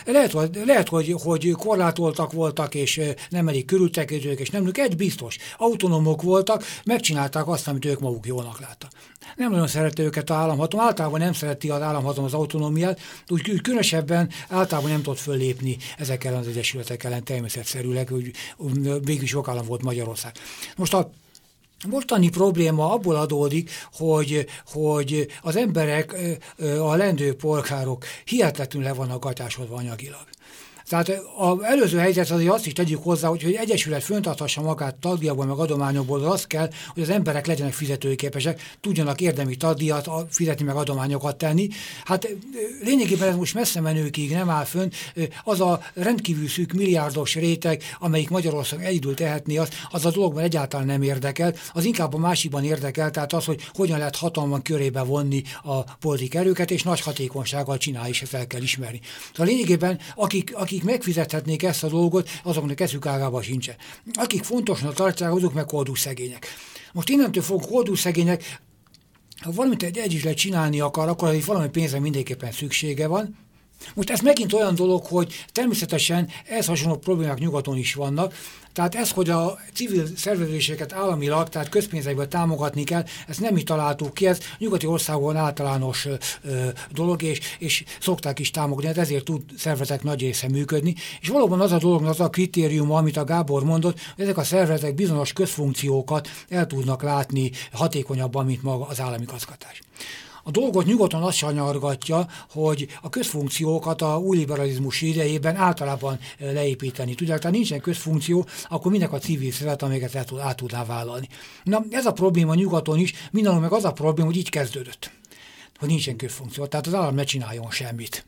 Lehet, lehet hogy, hogy korlátoltak voltak, és nem elég körültekintők, és nem egy biztos. Autonómok voltak, megcsinálták azt, amit ők maguk jónak láttak. Nem nagyon szerette őket az államhatalom, általában nem szereti az államhatalom az autonómiát, úgy különösebben általában nem tudott föllépni ezek ellen az egyesületek ellen természetszerűleg, hogy végül sok állam volt Magyarország. Most a mostani probléma abból adódik, hogy, hogy az emberek, a lendő polgárok hihetetlenül le vannak gatyásodva anyagilag. Tehát az előző helyzet azért azt is tegyük hozzá, hogy, hogy egyesület föntarthassa magát tagdiakból, meg adományokból, az kell, hogy az emberek legyenek fizetőképesek, tudjanak érdemi tagdíjat fizetni, meg adományokat tenni. Hát lényegében ez most messze menőkig nem áll fönn. Az a rendkívül szűk milliárdos réteg, amelyik Magyarország egyedül tehetné, az, az a dologban egyáltalán nem érdekel, az inkább a másikban érdekel, tehát az, hogy hogyan lehet hatalman körébe vonni a politik erőket, és nagy hatékonysággal csinál, és ezt el kell ismerni. Tehát lényegében, akik, akik akik megfizethetnék ezt a dolgot, azoknak eszük ágában sincsen. Akik fontosnak tartják, azok meg koldú szegények. Most innentől fog koldú szegények, ha valamit egy együtt csinálni akar, akkor valami pénzre mindenképpen szüksége van, most ez megint olyan dolog, hogy természetesen ez hasonló problémák nyugaton is vannak, tehát ez, hogy a civil szervezéseket államilag, tehát közpénzekből támogatni kell, ezt nem mi találtuk ki, ez nyugati országokon általános ö, dolog, és, és szokták is támogatni, hát ezért tud szervezetek nagy része működni. És valóban az a dolog, az a kritérium, amit a Gábor mondott, hogy ezek a szervezetek bizonyos közfunkciókat el tudnak látni hatékonyabban, mint maga az állami gazgatás. A dolgot nyugodtan azt sanyargatja, hogy a közfunkciókat a új liberalizmus idejében általában leépíteni tudják. Tehát nincsen közfunkció, akkor minek a civil szeret, amiket tud, át tudná vállalni. Na, ez a probléma nyugaton is, mindenhol meg az a probléma, hogy így kezdődött hogy nincsen közfunkció, tehát az állam ne csináljon semmit.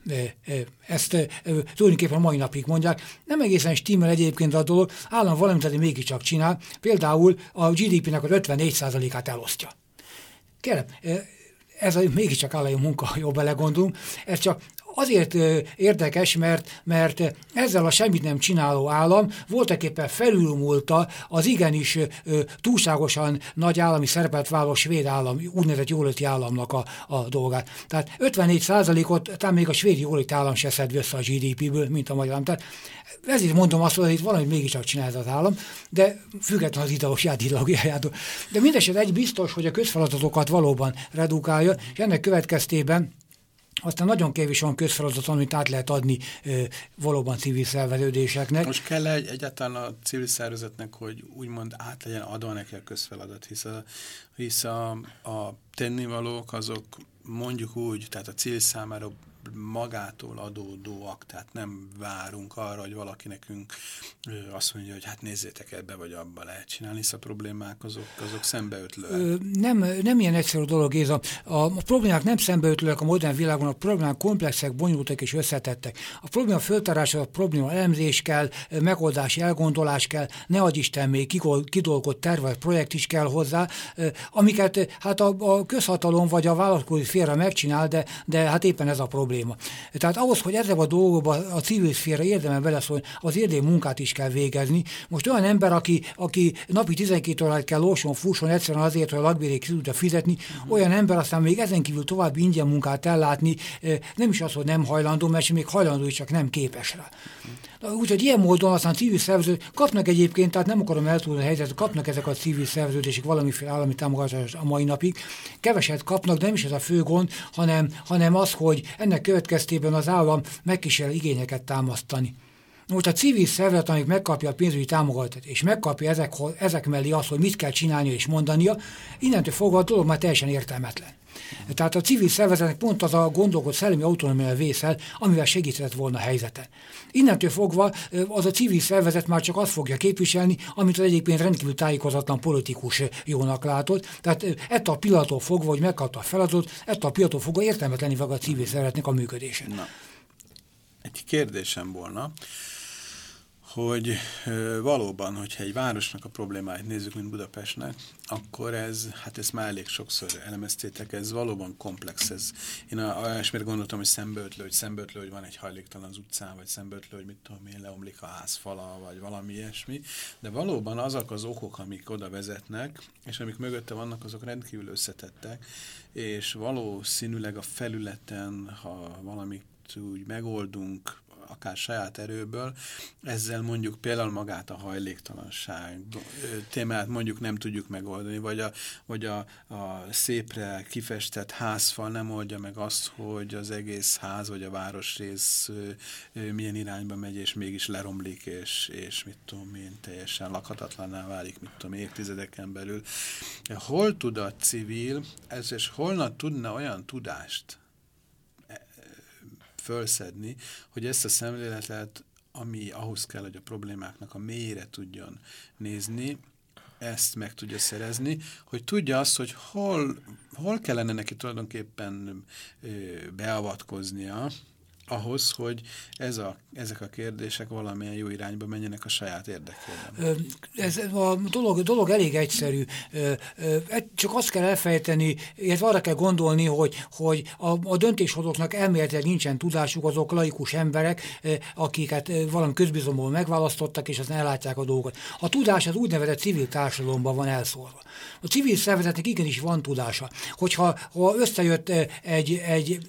Ezt tulajdonképpen mai napig mondják. Nem egészen stimmel egyébként a dolog, állam valamit azért mégiscsak csinál, például a GDP-nek az 54%-át elosztja kérem, ez a, mégiscsak állami munka, ha jól belegondolunk, ez csak azért érdekes, mert, mert ezzel a semmit nem csináló állam voltak éppen felülmúlta az igenis túlságosan nagy állami szerepet vállaló svéd állam, úgynevezett jóléti államnak a, a dolgát. Tehát 54 ot talán még a svéd jóléti állam se szed vissza a GDP-ből, mint a magyar. Tehát ezért mondom azt, hogy itt valamit mégiscsak csinál az állam, de független az ideológiától. De mindesetre egy biztos, hogy a közfeladatokat valóban redukálja, és ennek következtében aztán nagyon kevés van közfeladat, amit át lehet adni ö, valóban civil szerveződéseknek. Most kell egy, egyáltalán a civil szervezetnek, hogy úgymond át legyen adva neki a közfeladat, hisz a, hisz a, a tennivalók azok mondjuk úgy, tehát a civil számára magától adódóak, tehát nem várunk arra, hogy valaki nekünk azt mondja, hogy hát nézzétek ebbe vagy abba lehet csinálni, hisz a problémák azok, azok szembeötlőek. Nem, nem ilyen egyszerű dolog ez. A, a, problémák nem szembeötlőek a modern világon, a problémák komplexek, bonyolultak és összetettek. A probléma föltárása, a probléma elemzés kell, megoldási elgondolás kell, ne adj Isten még kidolgott terv vagy projekt is kell hozzá, amiket hát a, a közhatalom vagy a vállalkozói félre megcsinál, de, de hát éppen ez a probléma probléma. Tehát ahhoz, hogy ezzel a dolgokban a civil szféra érdemel beleszólni, az érdemi munkát is kell végezni. Most olyan ember, aki, aki napi 12 órát kell lóson, fusson egyszerűen azért, hogy a lakbérét ki tudja fizetni, olyan ember aztán még ezen kívül további ingyen munkát ellátni, nem is az, hogy nem hajlandó, mert még hajlandó, csak nem képes rá. Úgyhogy ilyen módon aztán civil szerveződők kapnak egyébként, tehát nem akarom eltúlni a helyzetet, kapnak ezek a civil szerveződések valamiféle állami támogatást a mai napig. Keveset kapnak, de nem is ez a fő gond, hanem, hanem az, hogy ennek következtében az állam megkísér igényeket támasztani. Most a civil szervezet, amik megkapja a pénzügyi támogatást, és megkapja ezek, ezek mellé azt, hogy mit kell csinálnia és mondania, innentől fogva a dolog már teljesen értelmetlen. Tehát a civil szervezetnek pont az a gondolkod szellemi autonómia vészel, amivel segített volna a helyzeten. Innentől fogva az a civil szervezet már csak azt fogja képviselni, amit az egyébként rendkívül tájékozatlan politikus jónak látott. Tehát ettől a pillanattól fogva, hogy megkapta a feladatot, ettől a pillanattól fogva értelmetlenül a civil szervezetnek a működése. Na, egy kérdésem volna hogy valóban, hogyha egy városnak a problémáit nézzük, mint Budapestnek, akkor ez, hát ezt már elég sokszor elemeztétek, ez valóban komplex. Ez, én olyasmire gondoltam, hogy szembeötlő, hogy szembeötlő, hogy van egy hajléktalan az utcán, vagy szembeötlő, hogy mit tudom én, leomlik a házfala, vagy valami ilyesmi, de valóban azok az okok, amik oda vezetnek, és amik mögötte vannak, azok rendkívül összetettek, és valószínűleg a felületen, ha valamit úgy megoldunk, akár saját erőből, ezzel mondjuk például magát a hajléktalanság témát mondjuk nem tudjuk megoldani, vagy a, vagy a, a szépre kifestett házfal nem oldja meg azt, hogy az egész ház vagy a városrész milyen irányba megy, és mégis leromlik, és, és mit tudom én, teljesen lakhatatlaná válik, mit tudom, évtizedeken belül. Hol tud a civil, ez és holna tudna olyan tudást fölszedni, hogy ezt a szemléletet, ami ahhoz kell, hogy a problémáknak a mélyére tudjon nézni, ezt meg tudja szerezni, hogy tudja azt, hogy hol, hol kellene neki tulajdonképpen ö, beavatkoznia, ahhoz, hogy ez a, ezek a kérdések valamilyen jó irányba menjenek a saját érdekében. Ez a dolog, dolog elég egyszerű. Csak azt kell elfejteni, illetve arra kell gondolni, hogy, hogy a, a döntéshozóknak elméletileg nincsen tudásuk, azok laikus emberek, akiket valami közbizomból megválasztottak, és aztán ellátják a dolgokat. A tudás az úgynevezett civil társadalomban van elszólva. A civil szervezetnek igenis van tudása. Hogyha ha összejött egy, egy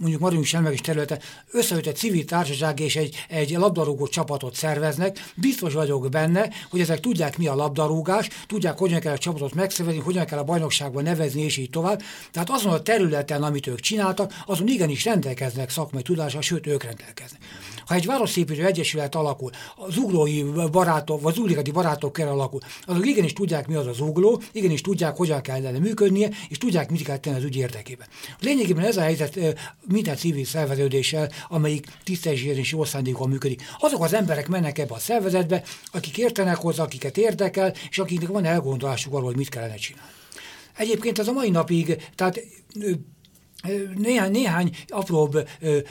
mondjuk maradjunk semleges területen, összejött egy civil társaság és egy, egy labdarúgó csapatot szerveznek, biztos vagyok benne, hogy ezek tudják mi a labdarúgás, tudják, hogyan kell a csapatot megszervezni, hogyan kell a bajnokságban nevezni, és így tovább. Tehát azon a területen, amit ők csináltak, azon igenis rendelkeznek szakmai tudással, sőt, ők rendelkeznek. Ha egy városépítő egyesület alakul, az uglói barátok, vagy az ugligati barátok kell alakul, azok igenis tudják, mi az az ugló, igenis tudják, hogyan kell ellene működnie, és tudják, mit kell tenni az ügy érdekében. Lényegében ez a helyzet minden civil szerveződéssel, amelyik tisztességesen és jó szándékon működik. Azok az emberek mennek ebbe a szervezetbe, akik értenek hozzá, akiket érdekel, és akiknek van elgondolásuk arról, hogy mit kellene csinálni. Egyébként ez a mai napig, tehát néhány, néhány apróbb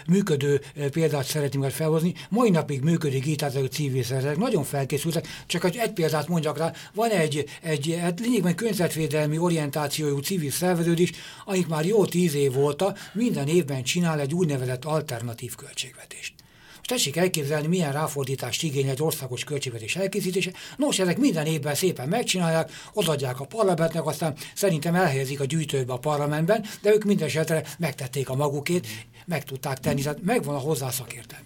működő példát szeretném majd felhozni. Mai napig működik a civil szervezetek, nagyon felkészültek, csak egy példát mondjak rá. Van egy, egy hát lényegben környezetvédelmi orientációjú civil szerveződés, amik már jó tíz év óta minden évben csinál egy úgynevezett alternatív költségvetést tessék elképzelni, milyen ráfordítást igényel egy országos költségvetés elkészítése. Nos, ezek minden évben szépen megcsinálják, odaadják a parlamentnek, aztán szerintem elhelyezik a gyűjtőbe a parlamentben, de ők minden esetre megtették a magukét, meg tudták tenni, tehát megvan a hozzá szakértelmű.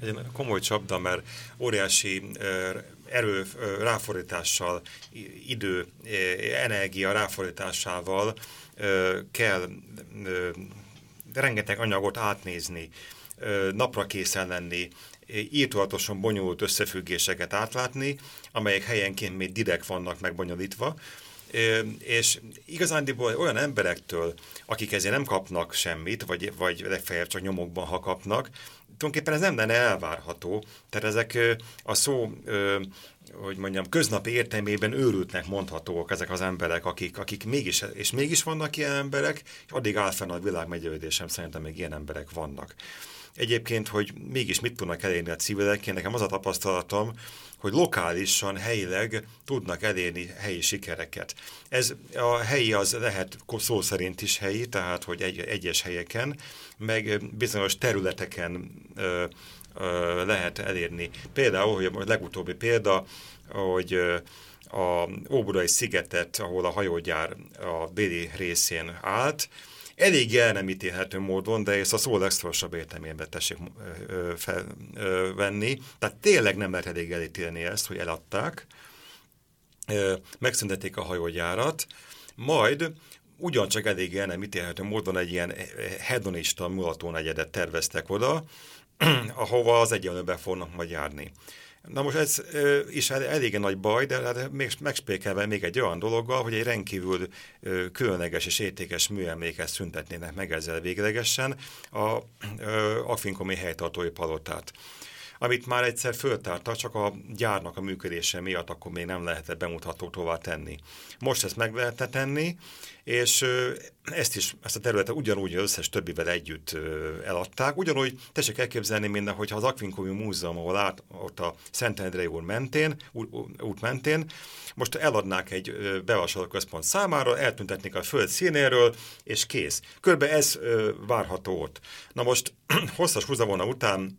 Egy komoly csapda, mert óriási erő ráfordítással, idő, energia ráfordításával kell rengeteg anyagot átnézni, napra készen lenni, írtózatosan bonyolult összefüggéseket átlátni, amelyek helyenként még direkt vannak megbonyolítva, és igazándiból olyan emberektől, akik ezért nem kapnak semmit, vagy, vagy legfeljebb csak nyomokban, ha kapnak, tulajdonképpen ez nem lenne elvárható. Tehát ezek a szó, hogy mondjam, köznapi értelmében őrültnek mondhatók ezek az emberek, akik, akik mégis, és mégis vannak ilyen emberek, és addig áll fenn a világ meggyőződésem, szerintem még ilyen emberek vannak. Egyébként, hogy mégis mit tudnak elérni a civilek, nekem az a tapasztalatom, hogy lokálisan, helyileg tudnak elérni helyi sikereket. Ez a helyi az lehet szó szerint is helyi, tehát hogy egy, egyes helyeken, meg bizonyos területeken ö, ö, lehet elérni. Például, hogy a legutóbbi példa, hogy a Óbudai szigetet, ahol a hajógyár a béli részén állt, elég el nem ítélhető módon, de ezt a szó legszorosabb értelmében tessék felvenni. Tehát tényleg nem lehet elég elítélni ezt, hogy eladták, megszüntették a hajógyárat, majd ugyancsak elég el nem ítélhető módon egy ilyen hedonista mulató negyedet terveztek oda, ahova az egyenlőben fognak majd járni. Na most ez is el, elég nagy baj, de hát még megspékelve még egy olyan dologgal, hogy egy rendkívül ö, különleges és értékes műemléket szüntetnének meg ezzel véglegesen a ö, Afinkomi helytartói palotát amit már egyszer föltárta, csak a gyárnak a működése miatt akkor még nem lehetett bemutathatóvá tenni. Most ezt meg lehetne tenni, és ezt is, ezt a területet ugyanúgy az összes többivel együtt eladták. Ugyanúgy tessék elképzelni minden, hogyha az Akvinkomi Múzeum, ahol át, ott a Szentendrei úr mentén, út mentén, most eladnák egy bevásárlóközpont számára, eltüntetnék a föld színéről, és kész. Körbe ez várható ott. Na most hosszas húzavona után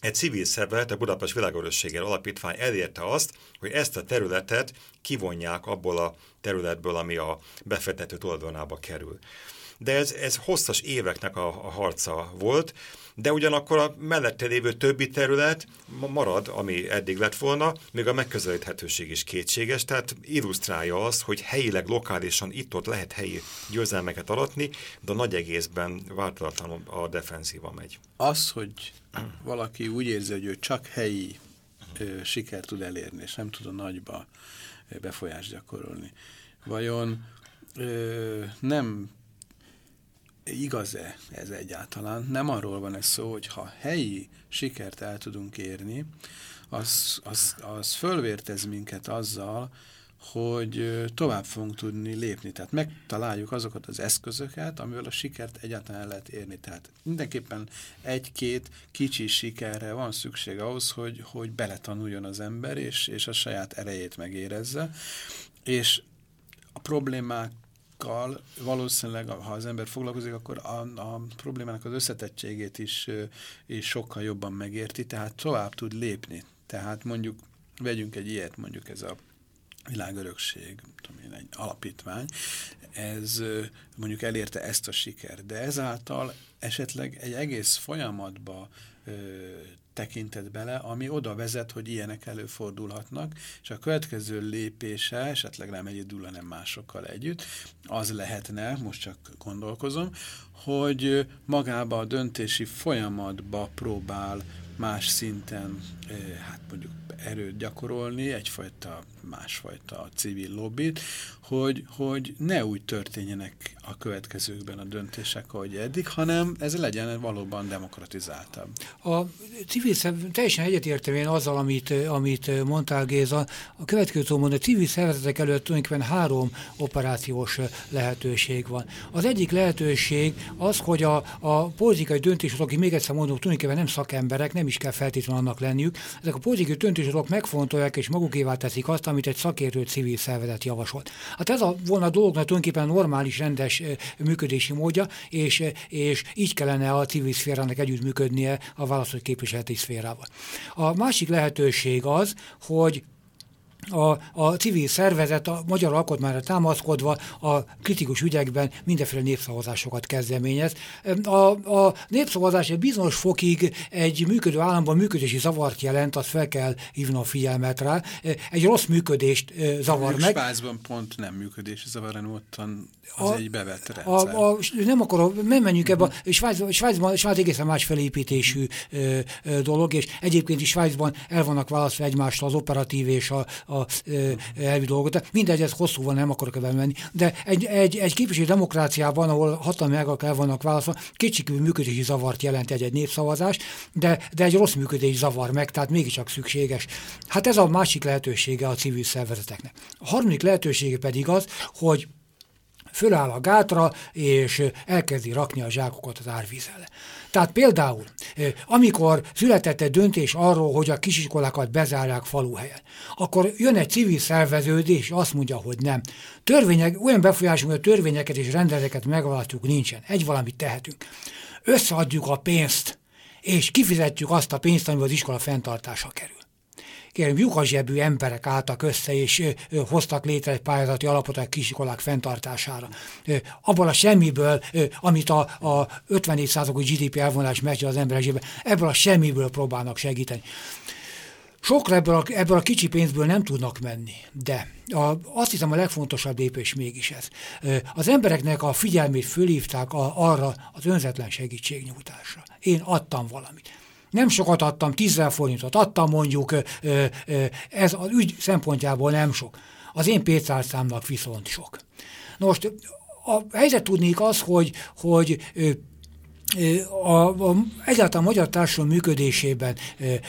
egy civil szervezet, a Budapest Világörösséggel Alapítvány elérte azt, hogy ezt a területet kivonják abból a területből, ami a befektető tulajdonába kerül. De ez, ez hosszas éveknek a, a harca volt, de ugyanakkor a mellette lévő többi terület marad, ami eddig lett volna, még a megközelíthetőség is kétséges, tehát illusztrálja azt, hogy helyileg, lokálisan itt-ott lehet helyi győzelmeket aratni, de a nagy egészben változatlanul a defenzíva megy. Az, hogy valaki úgy érzi, hogy ő csak helyi ö, sikert tud elérni, és nem tud a nagyba befolyást gyakorolni, vajon ö, nem igaz-e ez egyáltalán? Nem arról van ez szó, hogy ha helyi sikert el tudunk érni, az, az, az fölvértez minket azzal, hogy tovább fogunk tudni lépni. Tehát megtaláljuk azokat az eszközöket, amivel a sikert egyáltalán el lehet érni. Tehát mindenképpen egy-két kicsi sikerre van szükség ahhoz, hogy, hogy beletanuljon az ember, és, és a saját erejét megérezze. És a problémák valószínűleg, ha az ember foglalkozik, akkor a, a problémának az összetettségét is, is sokkal jobban megérti, tehát tovább tud lépni. Tehát mondjuk, vegyünk egy ilyet, mondjuk ez a világörökség, tudom én, egy alapítvány, ez mondjuk elérte ezt a sikert, de ezáltal esetleg egy egész folyamatba ö, tekintett bele, ami oda vezet, hogy ilyenek előfordulhatnak, és a következő lépése, esetleg nem egyedül, hanem másokkal együtt, az lehetne, most csak gondolkozom, hogy magába a döntési folyamatba próbál más szinten, hát mondjuk erőt gyakorolni, egyfajta másfajta civil lobbit, hogy, hogy ne úgy történjenek a következőkben a döntések, ahogy eddig, hanem ez legyen valóban demokratizáltabb. A civil teljesen egyetértem én azzal, amit, amit mondtál Géza. A következő szó a civil szervezetek előtt tulajdonképpen három operációs lehetőség van. Az egyik lehetőség az, hogy a, a politikai akik még egyszer mondom, tulajdonképpen nem szakemberek, nem is kell feltétlenül annak lenniük, ezek a politikai döntéshozók megfontolják és magukévá teszik azt, amit egy szakértő civil szervezet javasolt. Hát ez a volna a dolognak tulajdonképpen normális, rendes működési módja, és, és így kellene a civil szférának együttműködnie a választott képviseleti szférával. A másik lehetőség az, hogy a, a civil szervezet a magyar alkotmányra támaszkodva a kritikus ügyekben mindenféle népszavazásokat kezdeményez. A, a népszavazás egy bizonyos fokig egy működő államban működési zavart jelent, azt fel kell hívni a figyelmet rá. Egy rossz működést zavar meg. Svájcban pont nem működési zavar, hanem ottan az a, egy bevett rendszer. A, a, nem akarok, nem menjünk ebbe, Svájc, Svájcban, Svájc egészen más felépítésű ö, ö, dolog, és egyébként is Svájcban el vannak választva egymástól az operatív és a, a ö, elvi dolgot. Mindegy, ez hosszú van, nem akarok ebben menni. De egy, egy, egy képviselő demokráciában, ahol hatalmi ágak el vannak választva, kétségkívül működési zavart jelent egy, egy népszavazás, de, de egy rossz működés zavar meg, tehát mégiscsak szükséges. Hát ez a másik lehetősége a civil szervezeteknek. A harmadik lehetősége pedig az, hogy föláll a gátra, és elkezdi rakni a zsákokat az árvíz ele. Tehát például, amikor született egy döntés arról, hogy a kisiskolákat bezárják faluhelyen, akkor jön egy civil szerveződés, és azt mondja, hogy nem. Törvények, olyan befolyásunk, hogy a törvényeket és rendeleteket megvalósítjuk nincsen. Egy valamit tehetünk. Összeadjuk a pénzt, és kifizetjük azt a pénzt, amivel az iskola fenntartása kerül kérem, lyukazsebű emberek álltak össze, és hoztak létre egy pályázati alapot a kisiskolák fenntartására. Abból a semmiből, amit a, a 54%-os GDP elvonás megy az emberek zsebbe, ebből a semmiből próbálnak segíteni. Sokra ebből a, ebből a kicsi pénzből nem tudnak menni, de a, azt hiszem a legfontosabb lépés mégis ez. Az embereknek a figyelmét fölhívták a, arra az önzetlen segítségnyújtásra. Én adtam valamit. Nem sokat adtam, 10 forintot adtam mondjuk, ez az ügy szempontjából nem sok. Az én pénztárcámnak viszont sok. Most a helyzet tudnék az, hogy, hogy a, a, egyáltalán a magyar társadalom működésében,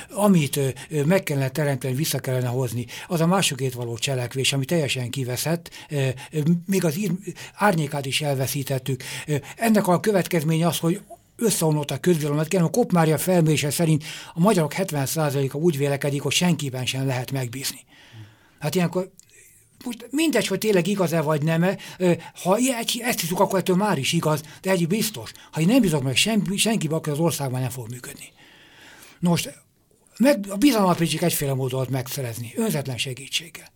amit meg kellene teremteni, vissza kellene hozni, az a másokét való cselekvés, ami teljesen kiveszett, még az árnyékát is elveszítettük. Ennek a következménye az, hogy összeomlott a közvélemény. A Kopp Mária felmérése szerint a magyarok 70%-a úgy vélekedik, hogy senkiben sem lehet megbízni. Hát ilyenkor most mindegy, hogy tényleg igaz-e vagy nem -e, ha ezt hiszük, akkor ettől már is igaz, de egy biztos, ha én nem bízok meg senki, senkibe, akkor az országban nem fog működni. Most meg, a bizalmat egyféle módon megszerezni, önzetlen segítséggel.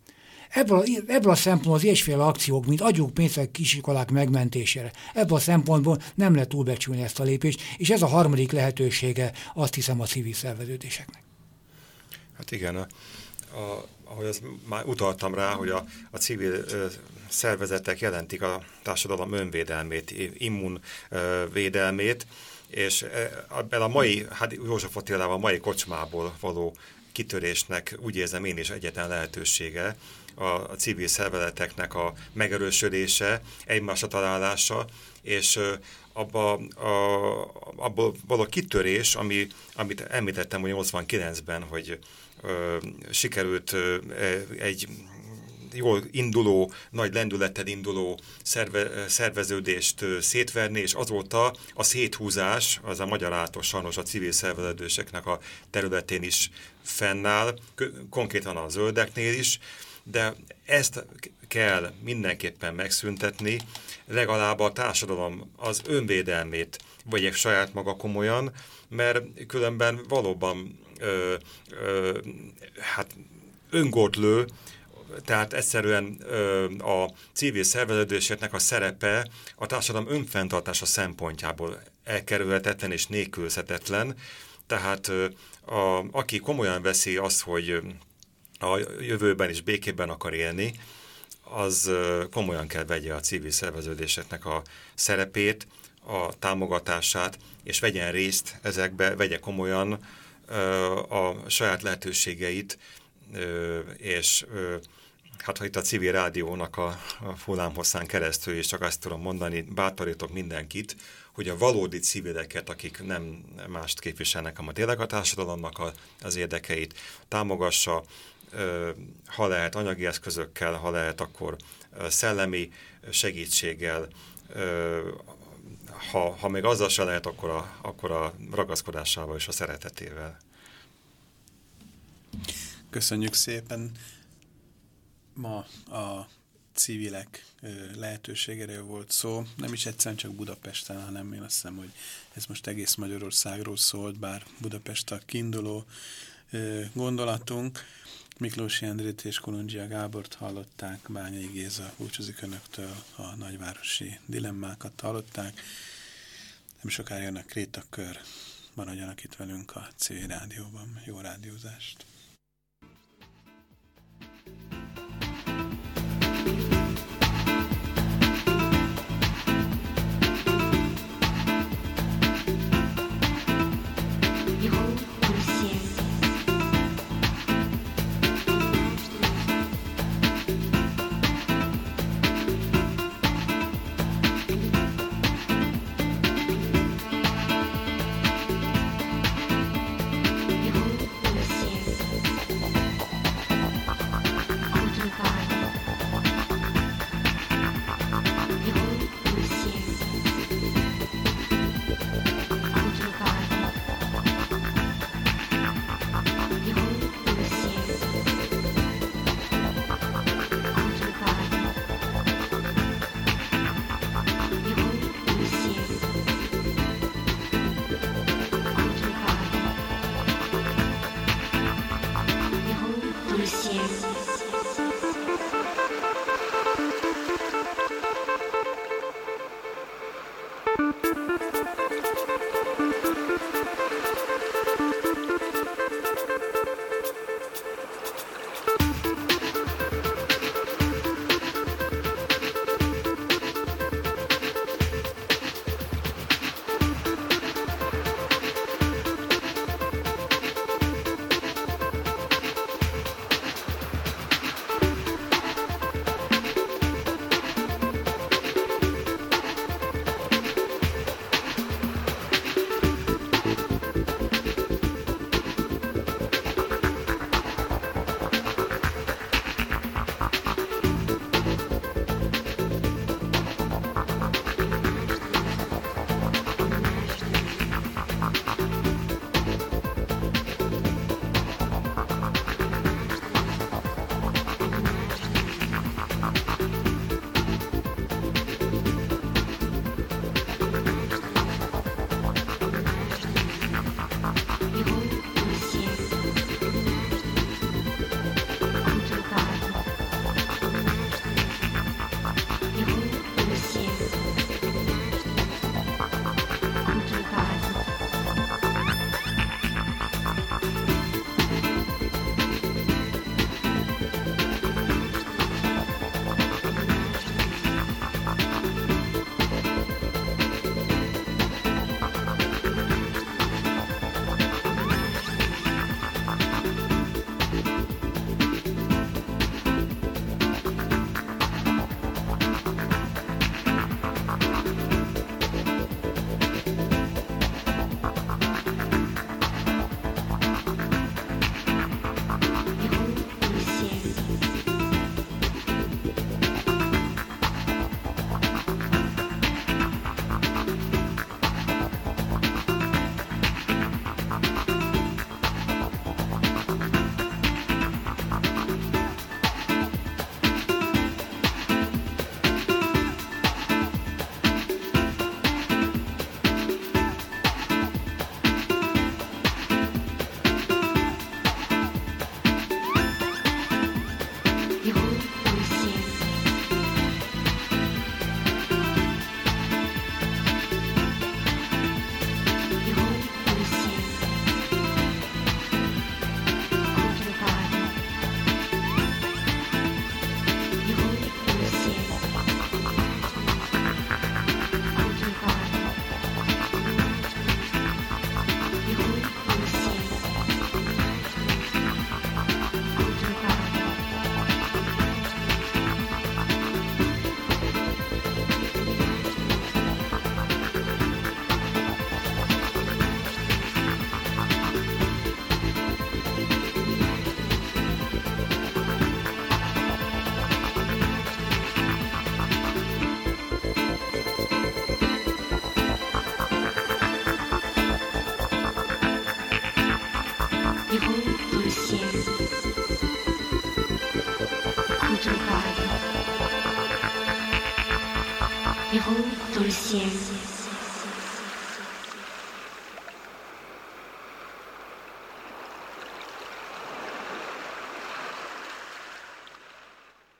Ebből a, ebből a szempontból az ilyesféle akciók, mint adjuk pénzt a kisiskolák megmentésére, ebből a szempontból nem lehet túlbecsülni ezt a lépést, és ez a harmadik lehetősége azt hiszem a civil szerveződéseknek. Hát igen, a, a, ahogy az már utaltam rá, hogy a, a civil ö, szervezetek jelentik a társadalom önvédelmét, immunvédelmét, és ebben a mai, hát József Attilával a mai kocsmából való kitörésnek úgy érzem én is egyetlen lehetősége, a, a civil szervezeteknek a megerősödése, egymásra találása, és abba, a, abból való kitörés, ami, amit említettem, hogy 89-ben, hogy ö, sikerült ö, egy jól induló, nagy lendülettel induló szerve, szerveződést szétverni, és azóta a széthúzás, az a magyar átos sajnos a civil szerveződéseknek a területén is fennáll, konkrétan a zöldeknél is, de ezt kell mindenképpen megszüntetni, legalább a társadalom az önvédelmét egy saját maga komolyan, mert különben valóban ö, ö, hát öngótlő, tehát egyszerűen ö, a civil szerveződéseknek a szerepe a társadalom önfenntartása szempontjából elkerülhetetlen és nélkülözhetetlen. Tehát ö, a, aki komolyan veszi azt, hogy a jövőben is békében akar élni, az komolyan kell vegye a civil szerveződéseknek a szerepét, a támogatását, és vegyen részt ezekbe, vegye komolyan a saját lehetőségeit, és hát ha itt a civil rádiónak a, a keresztül, és csak azt tudom mondani, bátorítok mindenkit, hogy a valódi civileket, akik nem mást képviselnek, a tényleg a társadalomnak a, az érdekeit, támogassa, ha lehet anyagi eszközökkel, ha lehet akkor szellemi segítséggel, ha, ha még azzal se lehet, akkor a, akkor a ragaszkodásával és a szeretetével. Köszönjük szépen! Ma a civilek lehetőségéről volt szó, nem is egyszerűen csak Budapesten, hanem én azt hiszem, hogy ez most egész Magyarországról szólt, bár Budapest a kiinduló gondolatunk. Miklós Endrét és Kolundzsia Gábort hallották, Bányai Géza búcsúzik önöktől, a nagyvárosi dilemmákat hallották. Nem sokára jön a Krétakör, maradjanak itt velünk a civil rádióban. Jó rádiózást!